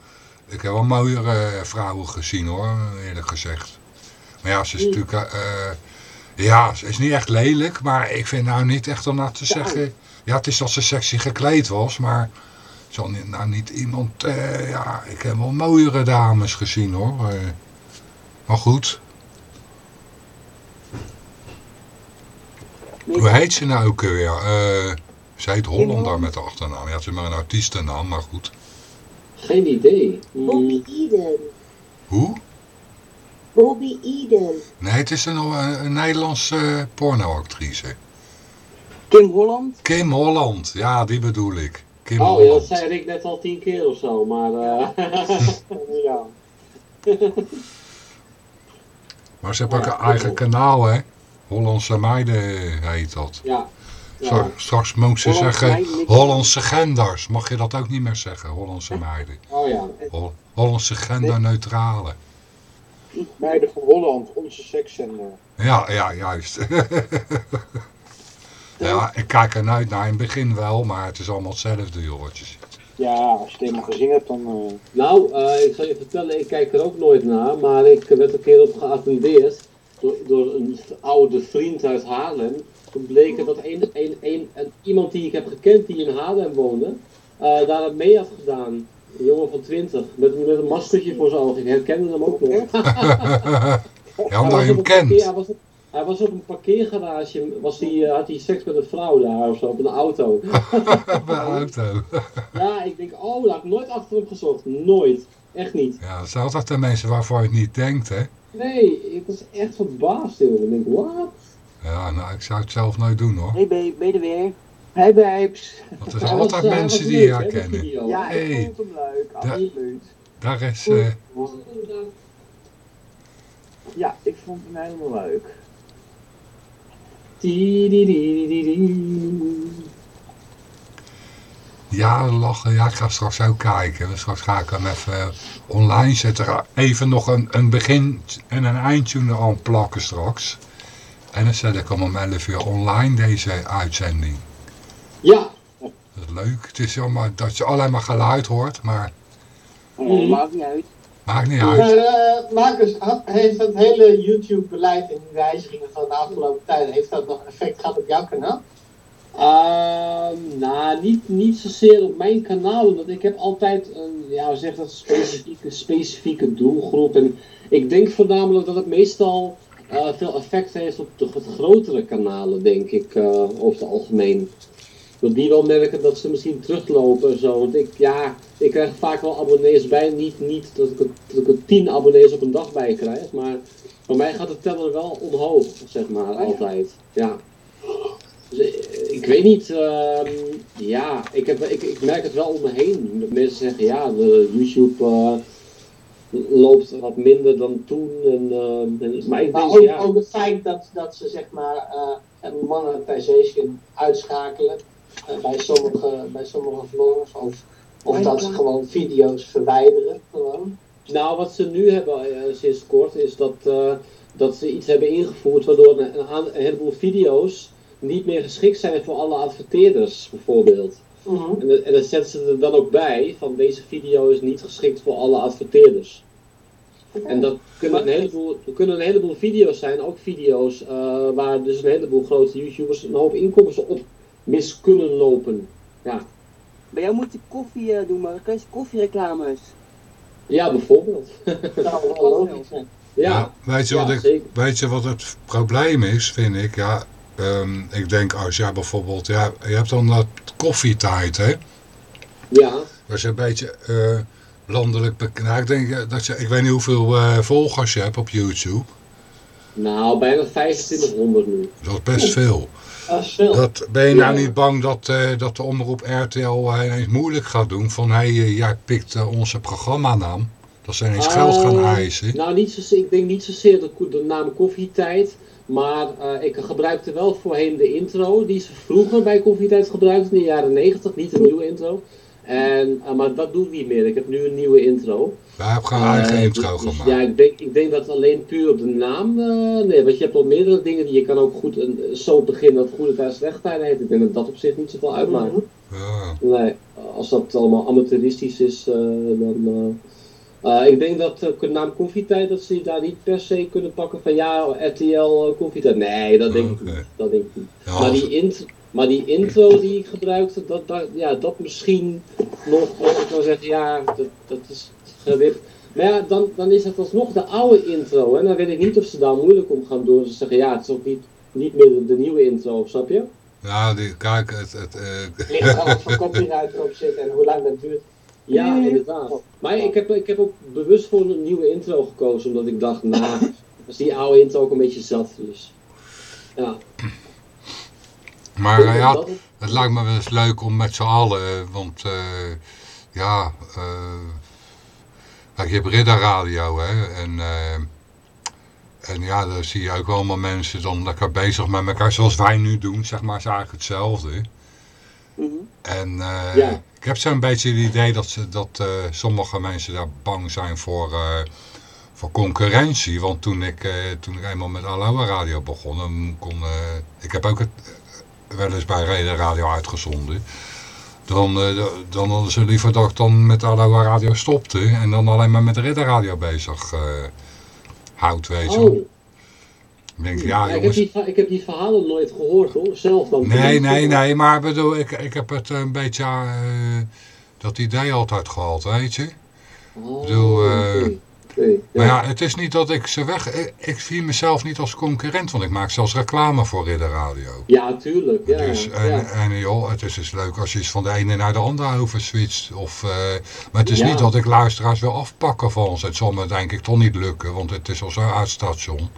ik heb wel mooiere vrouwen gezien hoor, eerlijk gezegd. Maar ja, ze is natuurlijk, eh, eh, ja, ze is niet echt lelijk, maar ik vind nou niet echt om nou te zeggen, ja, het is dat ze sexy gekleed was, maar zal nou niet iemand, eh, ja, ik heb wel mooiere dames gezien hoor. eh. maar goed, hoe heet ze nou ook weer? Eh ze heet Hollander met de achternaam. Ja, het is maar een artiestennaam, maar goed. Geen idee. Hmm. Bobby Eden. Hoe? Bobby Eden. Nee, het is een, een, een Nederlandse eh, pornoactrice. Kim Holland. Kim Holland, ja, die bedoel ik. Kim Oh, ja, dat Holland. zei Rick net al tien keer of zo, maar... eh, ja. Maar ze hebben ook Ja, een eigen kanaal, hè? Hollandse meiden heet dat. ja. Straks, moet ze Hollandse zeggen Hollandse genders. Mag je dat ook niet meer zeggen, Hollandse meiden. Oh ja. Hol- Hollandse genderneutrale. Meiden van Holland, onze sekszender. Ja, ja, juist. ja, ik kijk er nooit naar in het begin wel, maar het is allemaal hetzelfde, joh, wat je ziet. Ja, als je het eenmaal gezien hebt, dan... eh, Nou, eh, ik zal je vertellen, ik kijk er ook nooit naar, maar ik werd een keer op geattendeerd door, door een oude vriend uit Haarlem. Toen bleek dat een, een, een, een- iemand die ik heb gekend die in Haarlem woonde, eh, daar mee had gedaan. Een jongen van 20, met, met een maskertje voor zijn ogen. Ik herkende hem ook nog. ja, omdat je hem op een kent. Hij was, op, hij was op een parkeergarage, was die, eh, had hij seks met een vrouw daar of zo, op een auto. Bij auto. ja, ik denk, oh, daar heb ik nooit achter hem gezocht. Nooit. Echt niet. Ja, dat zijn altijd de mensen waarvan je het niet denkt, hè. Nee, ik was echt verbaasd, joh. Ik denk, wat? Ja, nou, ik zou het zelf nooit doen, hoor. Hey, ben, ben je er weer? Hey babes. Want er zijn altijd eh, mensen was die je herkennen. Ja, ik Hey. vond hem leuk, absoluut. Daar is... eh, Ja, ik vond hem helemaal leuk. Ja, lachen. Ja, ik ga straks ook kijken. Dus straks ga ik hem even online zetten. Even nog een, een begin en een eindtune aan plakken straks. En dan zet ik hem om 11 uur online, deze uitzending. Ja. Dat is leuk. Het is jammer dat je alleen maar geluid hoort, maar maakt niet uit. maakt niet Maar, uit. eh, Marcus, heeft dat hele YouTube-beleid en die wijzigingen van de afgelopen tijd, heeft dat nog effect gehad op jouw kanaal? Ehm, nou, niet, niet zozeer op mijn kanaal, omdat ik heb altijd een, ja, zeg dat, specifieke, specifieke doelgroep. En ik denk voornamelijk dat het meestal eh, veel effect heeft op de grotere kanalen, denk ik, eh, over het algemeen. Dat die wel merken dat ze misschien teruglopen en zo. Want ik, ja, ik krijg vaak wel abonnees bij. Niet, niet dat, ik, er- dat ik er tien abonnees op een dag bij krijg, maar voor mij gaat de teller wel omhoog, zeg maar, altijd. Ja. Dus, eh, ik weet niet, ehm, ja, ik, heb, ik, ik merk het wel om me heen. Dat mensen zeggen, ja, de YouTube loopt wat minder dan toen. En, en- maar ik Maar denk, ook, ja, ook het feit dat, dat ze zeg maar eh een monetization uitschakelen eh, bij, sommige, bij sommige vloggers. Of, of dat ze gewoon video's verwijderen. Gewoon. Nou, wat ze nu hebben eh, sinds kort is dat, eh, dat ze iets hebben ingevoerd waardoor een, heleboel video's niet meer geschikt zijn voor alle adverteerders, bijvoorbeeld. Mhm. En, en dat zetten ze er dan ook bij, van deze video is niet geschikt voor alle adverteerders. En dat kunnen een heleboel, er kunnen een heleboel video's zijn, ook video's eh, waar dus een heleboel grote YouTubers een hoop inkomsten op mis kunnen lopen. Ja, Bij jou moet je koffie eh, doen, maar krijg je koffiereclames. ja bijvoorbeeld. Dat zou wel logisch zijn. ja, weet, je ja, wat ik, zeker. weet je wat het probleem is, vind ik? Ja, ehm, ik denk als jij bijvoorbeeld, ja, je hebt dan dat koffietijd, hè? ja. Dat is een beetje eh, landelijk bekend. Nou, ik denk dat je, ik weet niet hoeveel eh, volgers je hebt op YouTube. Nou, bijna 2500 nu. Dat is best veel. Dat is veel. Dat, ben je nou niet bang dat, eh, dat de omroep RTL eh, ineens moeilijk gaat doen? Van, hé, hey, jij pikt onze programmanaam. Dat ze ineens geld gaan eisen. Nou, niet zozeer, ik denk niet zozeer de, de naam Koffietijd. Maar ik gebruikte wel voorheen de intro die ze vroeger bij Koffietijd gebruikten in de jaren 90, niet de nieuwe intro. En, eh, maar dat doe ik niet meer. Ik heb nu een nieuwe intro. Wij hebben gewoon een eigen Eh, intro dus- dus gemaakt. Ja, ik denk, ik denk dat alleen puur op de naam. eh, nee, want je hebt al meerdere dingen die je kan ook goed een, zo beginnen dat goede tijd slechte tijd heet. Ik denk dat dat op zich niet zoveel uitmaakt. Ja. Nee, als dat allemaal amateuristisch is, eh, dan. eh, eh, ik denk dat de naam Koffietijd, dat ze daar niet per se kunnen pakken van ja, RTL eh, Koffietijd. Nee, dat denk ik Oké. niet. Dat denk ik niet. Ja, maar, die int maar die intro die ik gebruikte, dat, dat, ja, dat misschien nog, ik wil zeggen, ja, dat, dat is gewicht. Maar ja, dan, dan is het alsnog de oude intro. En dan weet ik niet of ze daar moeilijk om gaan doen. Ze zeggen, ja, het is ook niet, niet meer de, de nieuwe intro, snap je? Ja, die, kijk, het, het, eh, ligt er wat voor copyright erop zit en hoe lang dat duurt. Ja, inderdaad. Maar ik heb, ik heb ook bewust voor een nieuwe intro gekozen, omdat ik dacht, nou, was die oude intro ook een beetje zat. Dus. Ja. Maar eh, ja, het lijkt me wel eens leuk om met z'n allen, eh, want eh, ja, kijk, je hebt Ridder Radio, hè, en, en ja, daar zie je ook allemaal mensen dan lekker bezig met elkaar, zoals wij nu doen, zeg maar, is eigenlijk hetzelfde. Mhm. En Ja. ik heb zo'n beetje het idee dat, ze, dat sommige mensen daar bang zijn voor, voor concurrentie. Want toen ik, eh, toen ik eenmaal met Aloha Radio begon, kon, eh, ik heb ook het wel eens bij Reden Radio uitgezonden. Dan, eh, dan hadden ze liever dat ik dan met Aloha Radio stopte en dan alleen maar met Ridder Radio bezig eh houd, weet je. Oh, denk, ja, ja ik, heb die, ik heb die verhalen nooit gehoord hoor, zelf dan. Nee, nee, nee, maar ik bedoel, ik, ik heb het een beetje eh, dat idee altijd gehad, weet je. Oh, Ik bedoel, Maar ja, het is niet dat ik ze weg... Ik, zie mezelf niet als concurrent, want ik maak zelfs reclame voor Ridder Radio. Ja, tuurlijk. Ja, dus, en, ja. en joh, het is dus leuk als je iets van de ene naar de andere overswitcht. Of, eh, maar het is Ja. niet dat ik luisteraars wil afpakken van ons. Het zal me denk ik toch niet lukken, want het is al zo'n uitstation.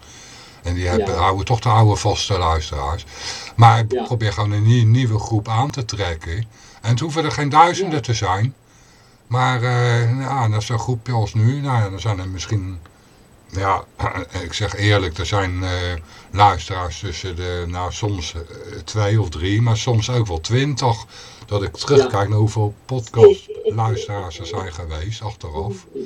En die hebben, Ja. houden toch de oude vaste luisteraars. Maar ik probeer gewoon een nie- nieuwe groep aan te trekken. En het hoeven er geen duizenden te zijn. Maar uh, ja, dat is een groepje als nu. Nou ja, dan zijn er misschien Ja, ik zeg eerlijk, er zijn eh, luisteraars tussen de, nou soms eh, twee of drie, maar soms ook wel twintig. Dat ik terugkijk naar hoeveel podcast luisteraars er zijn geweest, achteraf. Ja,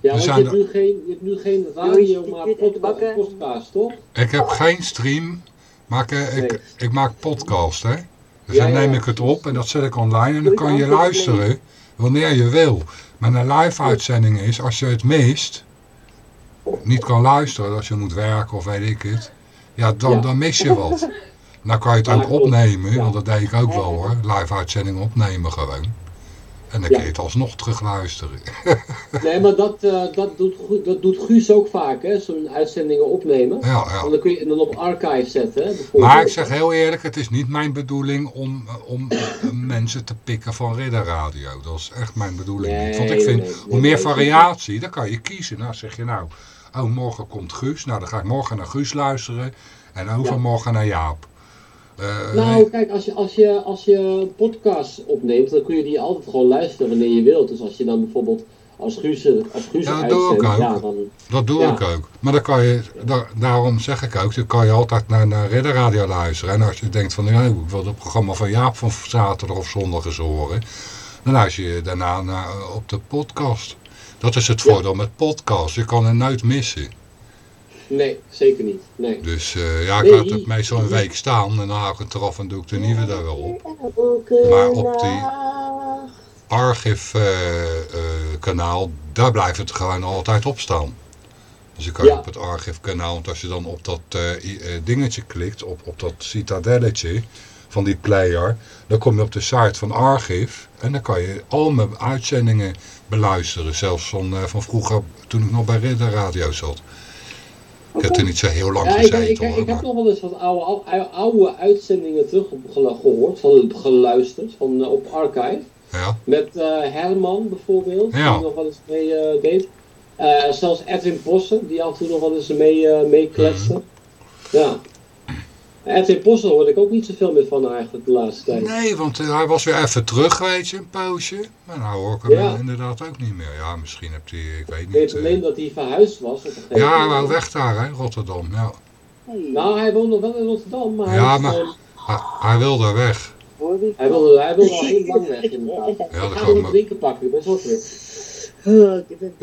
Er want je hebt, nu geen, je hebt nu geen radio, maar podca- podcast, toch? Ik heb geen stream, maar ik, ik, ik maak podcast, hè. Dus Ja, dan neem ja. ik het op en dat zet ik online en dan kan je luisteren wanneer je wil. Maar een live uitzending is, als je het mist, niet kan luisteren, als je moet werken of weet ik het, ja, dan, Ja. dan mis je wat. Dan kan je het ook opnemen, want dat deed ik ook wel hoor, live uitzending opnemen gewoon. En dan Ja. kun je het alsnog terugluisteren. Nee, maar dat, eh, dat, doet, dat doet Guus ook vaak, hè? Zo'n uitzendingen opnemen. Ja, ja. Dan kun je dan op archive zetten, hè? Maar ik zeg heel eerlijk, het is niet mijn bedoeling om, om eh, mensen te pikken van ridderradio. Dat is echt mijn bedoeling niet. Want ik vind, nee, nee, hoe meer variatie, dan kan je kiezen. Nou zeg je nou, oh morgen komt Guus. Nou dan ga ik morgen naar Guus luisteren. En overmorgen naar Jaap. Eh, Nou, kijk, als je, als, je, als je podcast opneemt, dan kun je die altijd gewoon luisteren wanneer je wilt. Dus als je dan bijvoorbeeld als Guus, als Guus Ja, dat doe ik ook. ja, dan... Dat doe Ja. ik ook. Maar dan kan je, da- daarom zeg ik ook, dan kan je altijd naar, naar Ridderradio luisteren. En als je denkt van, ja, ik wil het programma van Jaap van zaterdag of zondag eens horen. Dan luister je daarna naar, op de podcast. Dat is het voordeel met podcast. Je kan er nooit missen. Nee, zeker niet. Nee. Dus eh, ja, ik Nee, laat het meestal een week staan en dan haal ik het eraf en doe ik de nieuwe daar wel op. Maar op die nacht. archief eh, eh, kanaal, daar blijft het gewoon altijd op staan. Dus je kan je Ja. op het archiefkanaal, want als je dan op dat dingetje klikt, op, op dat citadelletje van die player, dan kom je op de site van archief en dan kan je al mijn uitzendingen beluisteren. Zelfs van, van vroeger, toen ik nog bij Ridder Radio zat. Ik heb er niet zo heel lang Ja, gezeten ik, ik, hoor. ik heb nog wel eens wat oude, oude, uitzendingen teruggehoord, van geluisterd, van, eh, op archive. Ja. Met eh, Herman bijvoorbeeld, Ja. die nog wel eens mee eh, deed. Zelfs Edwin Possen, die af en toe nog wel eens mee, mee kletste. Mhm. Ja. Edwin Possen hoorde ik ook niet zoveel meer van eigenlijk de laatste tijd. Nee, want eh, hij was weer even terug, weet je, een poosje. Maar nou hoor ik hem Ja. inderdaad ook niet meer. Ja, misschien hebt hij, ik weet Ik weet niet. eh, alleen dat hij verhuisd was op een gegeven Ja, hij wou weg daar, hè, Rotterdam. Ja, Nou, hij woonde wel in Rotterdam, maar, ja hij, maar eh, hij, hij wilde weg. hij, wilde, hij wilde al heel lang weg inderdaad. Ja, ik ga nog een drinken pakken, ik ben zo weer. Oh, ik heb een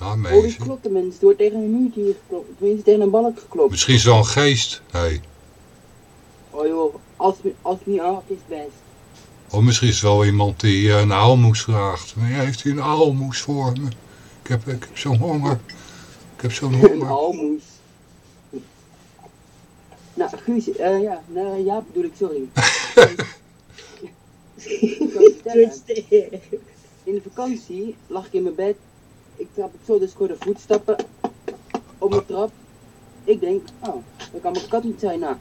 Ja, Oh, die klopt de mensen. Er wordt tegen een muurtje hier geklopt. Tenminste, tegen een balk geklopt. Misschien is wel een geest. Hey. Oh joh, als, als het niet af is best. Of misschien is het wel iemand die eh, een aalmoes vraagt. Heeft u een aalmoes voor me? Ik heb, ik heb zo'n honger. Ik heb zo'n Een honger. almoes. Nou, Guus, eh ja, nou, ja, bedoel ik, sorry. In de vakantie lag ik in mijn bed. Ik trap op zo, dus ik hoorde voetstappen op mijn trap. Ik denk, oh, dat kan mijn kat niet zijn. Nou,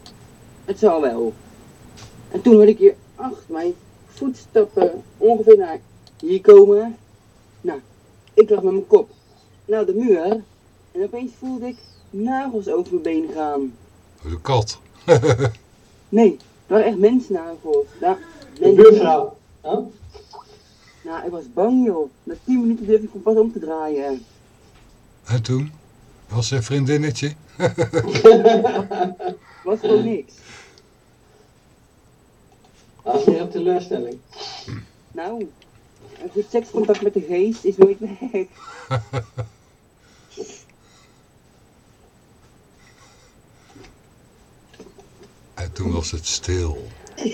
het zal wel. En toen hoorde ik hier achter mij voetstappen ongeveer naar hier komen. Nou, ik lag met mijn kop naar de muur. En opeens voelde ik nagels over mijn been gaan. De kat. Nee, het waren echt mensnagels. Nou, De mensen- buurvrouw. Huh? Nou, ik was bang joh. Na 10 minuten durfde ik pas om te draaien. En toen? Was ze een vriendinnetje? Was gewoon niks. Is weer een teleurstelling. Nou, een goed sekscontact met de geest is nooit weg. En toen was het stil.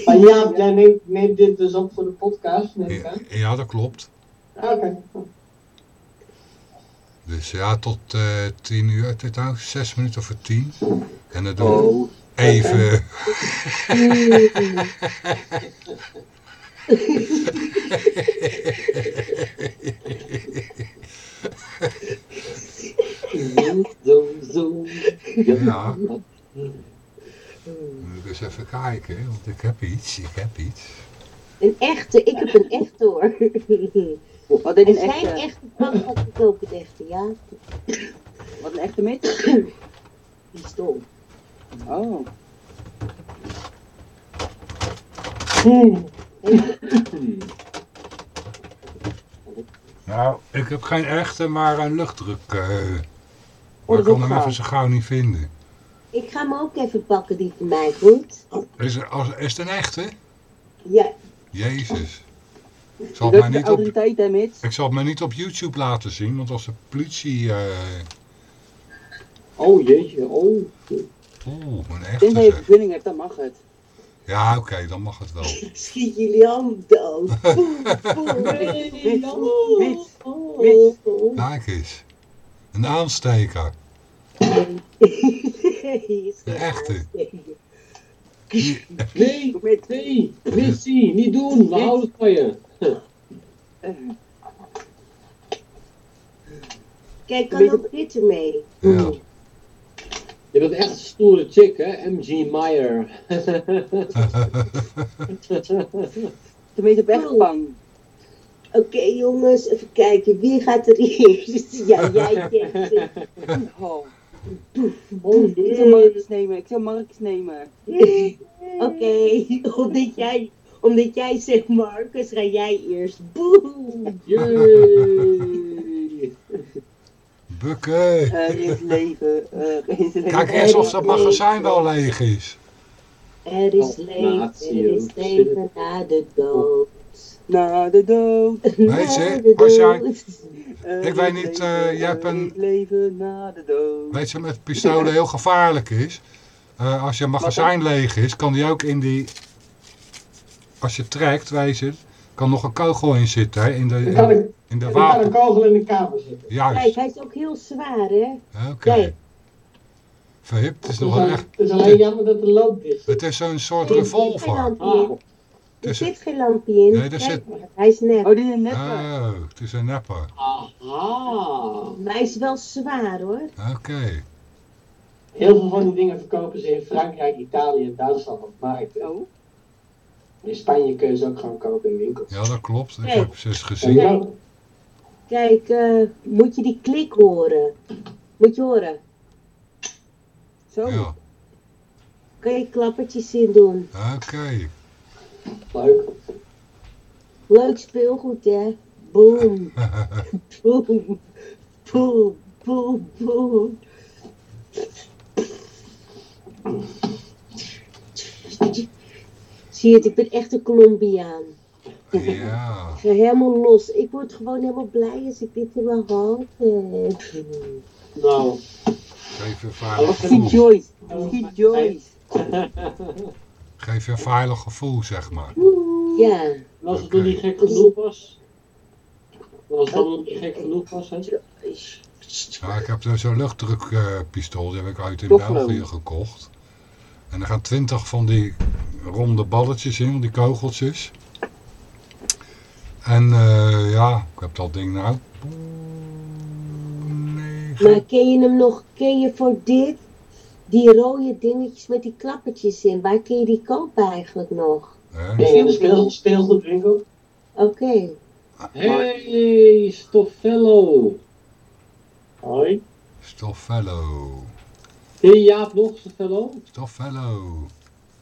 Maar ja, jij neemt, neemt dit dus op voor de podcast, neem ik Ja, aan. ja dat klopt. Ah, Oké. Dus ja, tot eh tien uur. Dit nou, zes minuten voor tien. En dan doen we Oh, even... Zoom, zoom. Ja. Moet ik eens even kijken, want ik heb iets. Ik heb iets. Een echte, ik heb een echte hoor. wat deed Er een zijn echte? echte een echte, ja. Wat een echte mits? Pistool. Oh. Nou, ik heb geen echte, maar een luchtdruk. eh maar dat ik is kan hem even zo gauw niet vinden. Ik ga hem ook even pakken, die van mij, goed? Is, er, als, is het een echte? Ja, Jezus. Ik zal, het mij niet op, ik zal het mij niet op YouTube laten zien, want als de politie... eh Oh jeetje, oh. Oeh, een echte Tenzij je vergunning hebt, dan mag het. Ja, oké, dan mag het wel. schiet jullie allemaal dood. Mits, Mits, Oh. Kijk eens. Een aansteker. Een echte. Nee, nee, Mitsie, niet doen, we houden van je. Kijk, kan ook dit ermee. Ja. Je bent echt een stoere chick, hè? MG Meyer. Tenminste, op echt bang. Oké jongens, even kijken. Wie gaat er eerst? Ja, jij Jesse. Oh. Oh, Ik zou Marcus nemen, ik zou Marcus nemen. Oké, omdat jij, omdat jij zegt Marcus, ga jij eerst. Boem. Yay. Bukken. Er is leven, er is leven. Kijk eens of dat magazijn wel leeg is. Er is leven, er is leven na de dood. Na de dood. Weet je, als jij- Ik weet niet, eh, jij hebt een- leven na de dood. Weet je, met pistolen heel gevaarlijk is. Eh, als je magazijn leeg is, kan die ook in die... Als je trekt, weet je, kan nog een kogel in zitten, hè, in de, Er kan in, een, in de er kan een kogel in de kamer zitten. Kijk, Juist, hij is ook heel zwaar, hè? oké. Kijk. Verhip, het is Het nog een al- echt... het is alleen jammer dat de loop dicht is. Het is zo'n soort Er revolver. in. Er zit geen lampje in. Nee, zit- Hij is nep. Oh, dit is een nette. Oh, het is een nepper. Aha. Maar hij is wel zwaar, hoor. Oké. Heel veel van die dingen verkopen ze in Frankrijk, Italië en Duitsland op markt. Oh. In Spanje kun je ze ook gewoon kopen in winkels. Ja, dat klopt. Ik heb ze eens gezien. Kijk, eh, moet je die klik horen? Moet je horen? Zo. Ja, Kan je klappertjes in doen? oké. Leuk. Leuk speelgoed, hè? Boom, boom, boom, boom, boom. Zie je het, ik ben echt een Colombiaan. Ja. Ik ga helemaal los. Ik word gewoon helemaal blij als ik dit in mijn hand heb. Nou, Geef je een veilig Geef je een veilig gevoel, zeg maar. Ja, en als het nog niet gek genoeg was. Als het dan nog niet gek genoeg was, hè? Ja, ik heb zo'n luchtdrukpistool, die heb ik uit in. België gekocht. En er gaan twintig van die ronde balletjes in, die kogeltjes. En eh, ja, ik heb dat ding nou. Negen. maar ken je hem nog, ken je voor dit, die rode dingetjes met die klappertjes in, waar kun je die kopen eigenlijk nog? Dingen in de speel, speelgoedwinkel. Oké, Hey, Stoffello. Hoi. Stoffello. Ken je Jaap nog, Stoffello? Stoffello.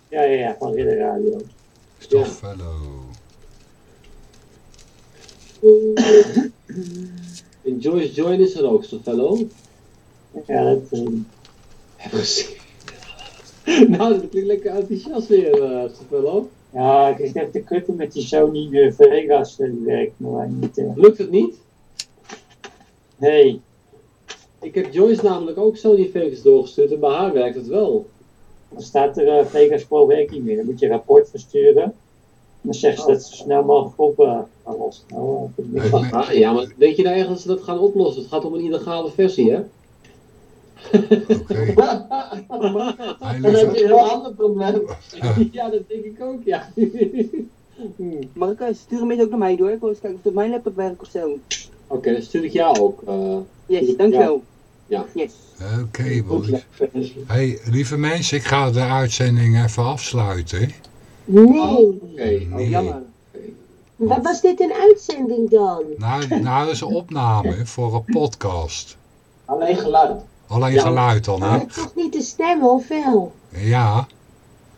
Ja, ja, ja, van in de radio. Stoffello. En Joyce Join is er ook, Stoffello. Ja, dat, Precies. nou, dat klinkt lekker enthousiast weer, eh Stoffello. ja, ik zit te kutten met die Sony eh, Vegas eh, die werkt maar niet. Lukt het niet? Nee, Ik heb Joyce namelijk ook Sony Vegas doorgestuurd en bij haar werkt het wel. dan staat er Vegas Pro werkt niet meer. Dan moet je een rapport versturen. Dan zeggen ze dat ze zo snel mogelijk op gaan lossen. Nou. Ah, ja, maar denk je nou ze dat gaan oplossen? Het gaat om een illegale versie, hè? Oké. Hey, Dan heb je een heel ander probleem. ja, dat denk ik ook, ja. Hmm. Stuur hem eens ook naar mij door. Ik wil eens kijken of het op mijn laptop werkt of zo. Oké, dan stuur ik jou ook. eh. Yes, dankjewel. Ja. Yes. Oké, boys. Hey, lieve mensen, ik ga de uitzending even afsluiten. nee. Oké. Nee. Jammer. Wat was dit een uitzending dan? Nou, nou, dat is een opname voor een podcast. Alleen geluid. Alleen Ja. geluid dan, hè? Maar toch niet de stem, of wel? Ja.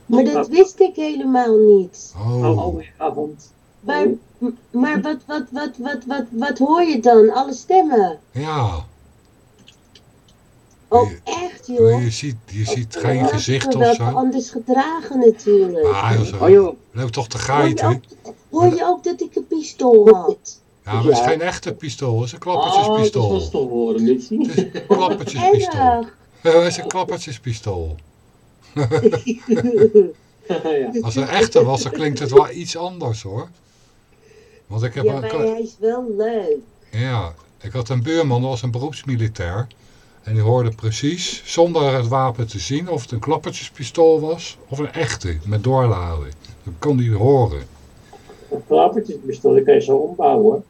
Maar dat wist ik helemaal niet. Oh, avond. Maar, maar wat, wat, wat, wat, wat, wat hoor je dan? Alle stemmen? Ja, Oh, echt joh? je ziet, je ziet geen Ja, gezicht of zo. anders gedragen natuurlijk. Ah, joh, zo. Oh joh. Toch te hoor, je geiten? ook, hoor je ook dat ik een pistool had? Ja, maar het is geen echte pistool, het is een Ah, dat klappertjespistool. was toch horen, Mitzi. Het is een klappertjespistool. Het is een klappertjespistool. ja. Als een echte was, dan klinkt het wel iets anders hoor. Want ik heb Ja, een... maar hij is wel leuk. Ja, ik had een buurman, dat was een beroepsmilitair. En die hoorde precies, zonder het wapen te zien, of het een klappertjespistool was of een echte, met doorladen. Dat kon hij horen. Een klappertjespistool, die kan je zo ombouwen.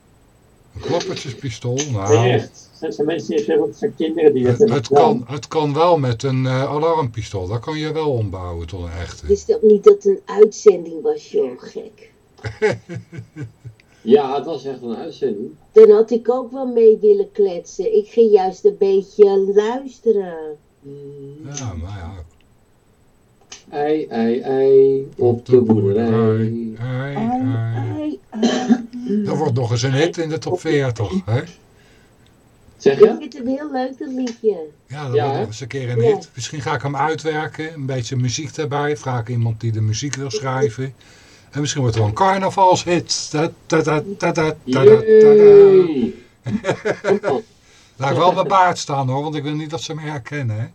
Een klappertjespistool, Nee, nou, echt. Er zijn mensen die zeggen, het zijn kinderen die dat het, hebben het, gedaan. kan, het kan wel met een eh, alarmpistool. Dat kan je wel ombouwen tot een echte. Wist toch niet dat het een uitzending was, joh, gek. ja, het was echt een uitzending. Dan had ik ook wel mee willen kletsen. Ik ging juist een beetje luisteren. Ja, maar ja. Ei, ei, ei, op de boerderij. Ei, ei. Dat wordt nog eens een hit in de top 40, hè? Zeg Ik je? vind hem heel leuk, dat liedje. Ja, dat Ja, wordt nog eens een keer een Ja. hit. Misschien ga ik hem uitwerken, een beetje muziek erbij. Vraag ik iemand die de muziek wil schrijven. En misschien wordt het wel een carnavalshit. Ta. Yay! Laat ik wel bij baard staan hoor, want ik wil niet dat ze me herkennen. Hè?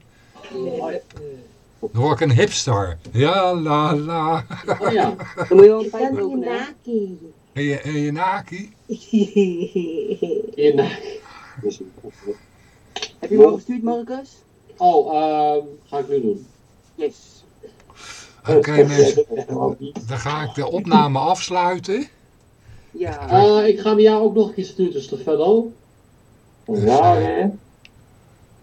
Dan word ik een hipster. Ja, la, la. Oh ja. Dan moet je wel een pijp je, en je naki? In, Heb je hem al gestuurd, Marcus? oh, ehm, ga ik nu doen. Yes. Oké mensen, dan ga ik de opname afsluiten. Ja. Eh, ik ga hem jou ook nog een keer sturen, dus toch verder? Ja, hè.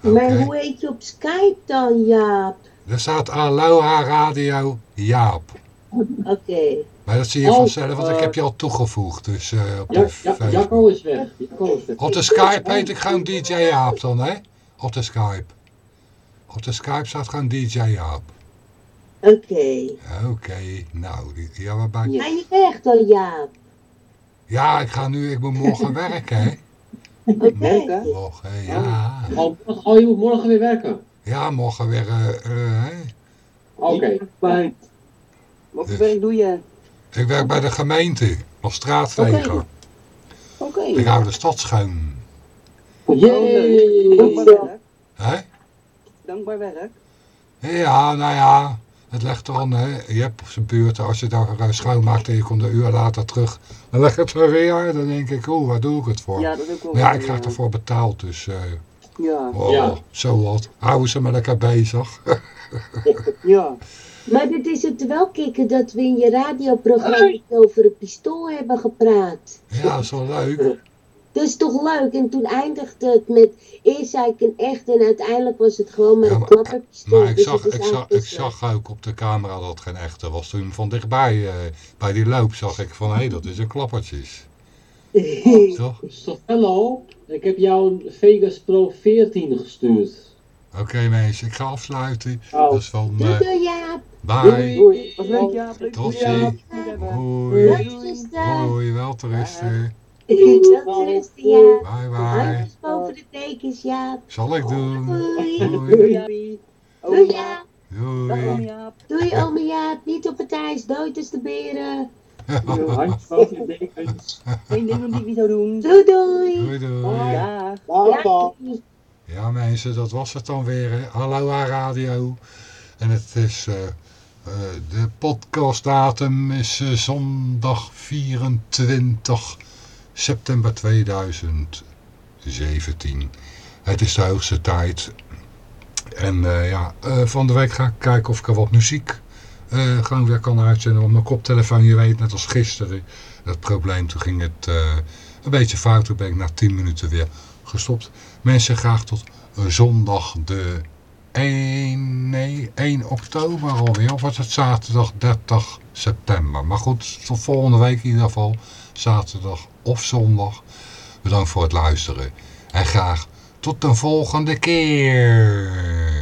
Maar hoe heet je op Skype dan, Jaap? Er staat Aloha Radio Jaap. Oké. Maar dat zie je Oh, vanzelf, want ik eh, heb je al toegevoegd. Dus eh, op de Ja, ja. Jacco is weg. Jacco is weg. Op de Skype heet ik gewoon DJ Jaap dan, hè? Op de Skype. Op de Skype staat gewoon DJ Jaap. Oké. Oké, nou, die- ja, waarbij... Ga je weg dan, Jaap? Ja, ik ga nu, ik moet morgen werken, hè? Oké. Werken? Morgen, ja. Oh, oh, je moet morgen weer werken. Ja, morgen weer, eh, eh, hè? Oké. Wat voor Dus. werk doe je? Ik werk bij de gemeente, als straatveger. Oké. Ik hou de stad schoon. Yay! Dankbaar werk. Hè? Dankbaar werk. Ja, nou ja, het legt erom, hè. Je hebt op zijn buurt, als je daar eh, schoonmaakt en je komt een uur later terug, dan leg het er weer. Dan denk ik, oeh, waar doe ik het voor? Ja, dat ook wel. Maar ja, ik krijg ervoor betaald, dus eh, Ja. oh, Ja. zo wat. Houden ze me lekker bezig. Ja. Maar dit is het wel kicken dat we in je radioprogramma over een pistool hebben gepraat. ja, dat is wel leuk. Dat is toch leuk? En toen eindigde het met, eerst zei ik een echt en uiteindelijk was het gewoon maar Ja, een maar- klapperpistool. Maar ik Dus zag, ik, zag, ik zag ook op de camera dat het geen echte was. Toen van dichtbij, eh, bij die loop, zag ik van, hé, dat is een klappertjes. Toch? Stofello, ik heb jou een Vegas Pro 14 gestuurd. Oké mensen, ik ga afsluiten. Oh. Dus van, Doei eh, doei Jaap. bye. Doei. Was leuk, ja. Leuk Tot dat je ziens. Hoi. Welterusten. Hoi, wel te rusten. Welterusten Jaap. Bye bye. Handjes boven de tekens Jaap. Zal ik doen. Doei. Doei, Doei. Jaap. Doei. Jaap. Doei ome Jaap. Niet op het ijs. Dood als de beren. Handjes boven de dekens. Geen ding die ik niet zou doen. Doei doei. Doei doei. Ja. Dag, dag. Ja mensen, dat was het dan weer. Hè. Aloha Radio. En het is... eh, eh, de podcastdatum is eh, zondag 24 september 2017. Het is de hoogste tijd. En eh, ja, eh, van de week ga ik kijken of ik er wat muziek gewoon weer kan uitzenden op mijn koptelefoon. Je weet, net als gisteren, dat probleem. Toen ging het eh, een beetje fout. Toen ben ik na 10 minuten weer gestopt. Mensen graag tot eh, zondag de 1, nee, 1 oktober alweer. Of was het zaterdag 30 september. Maar goed, tot volgende week in ieder geval. Zaterdag of zondag. Bedankt voor het luisteren. En graag tot de volgende keer.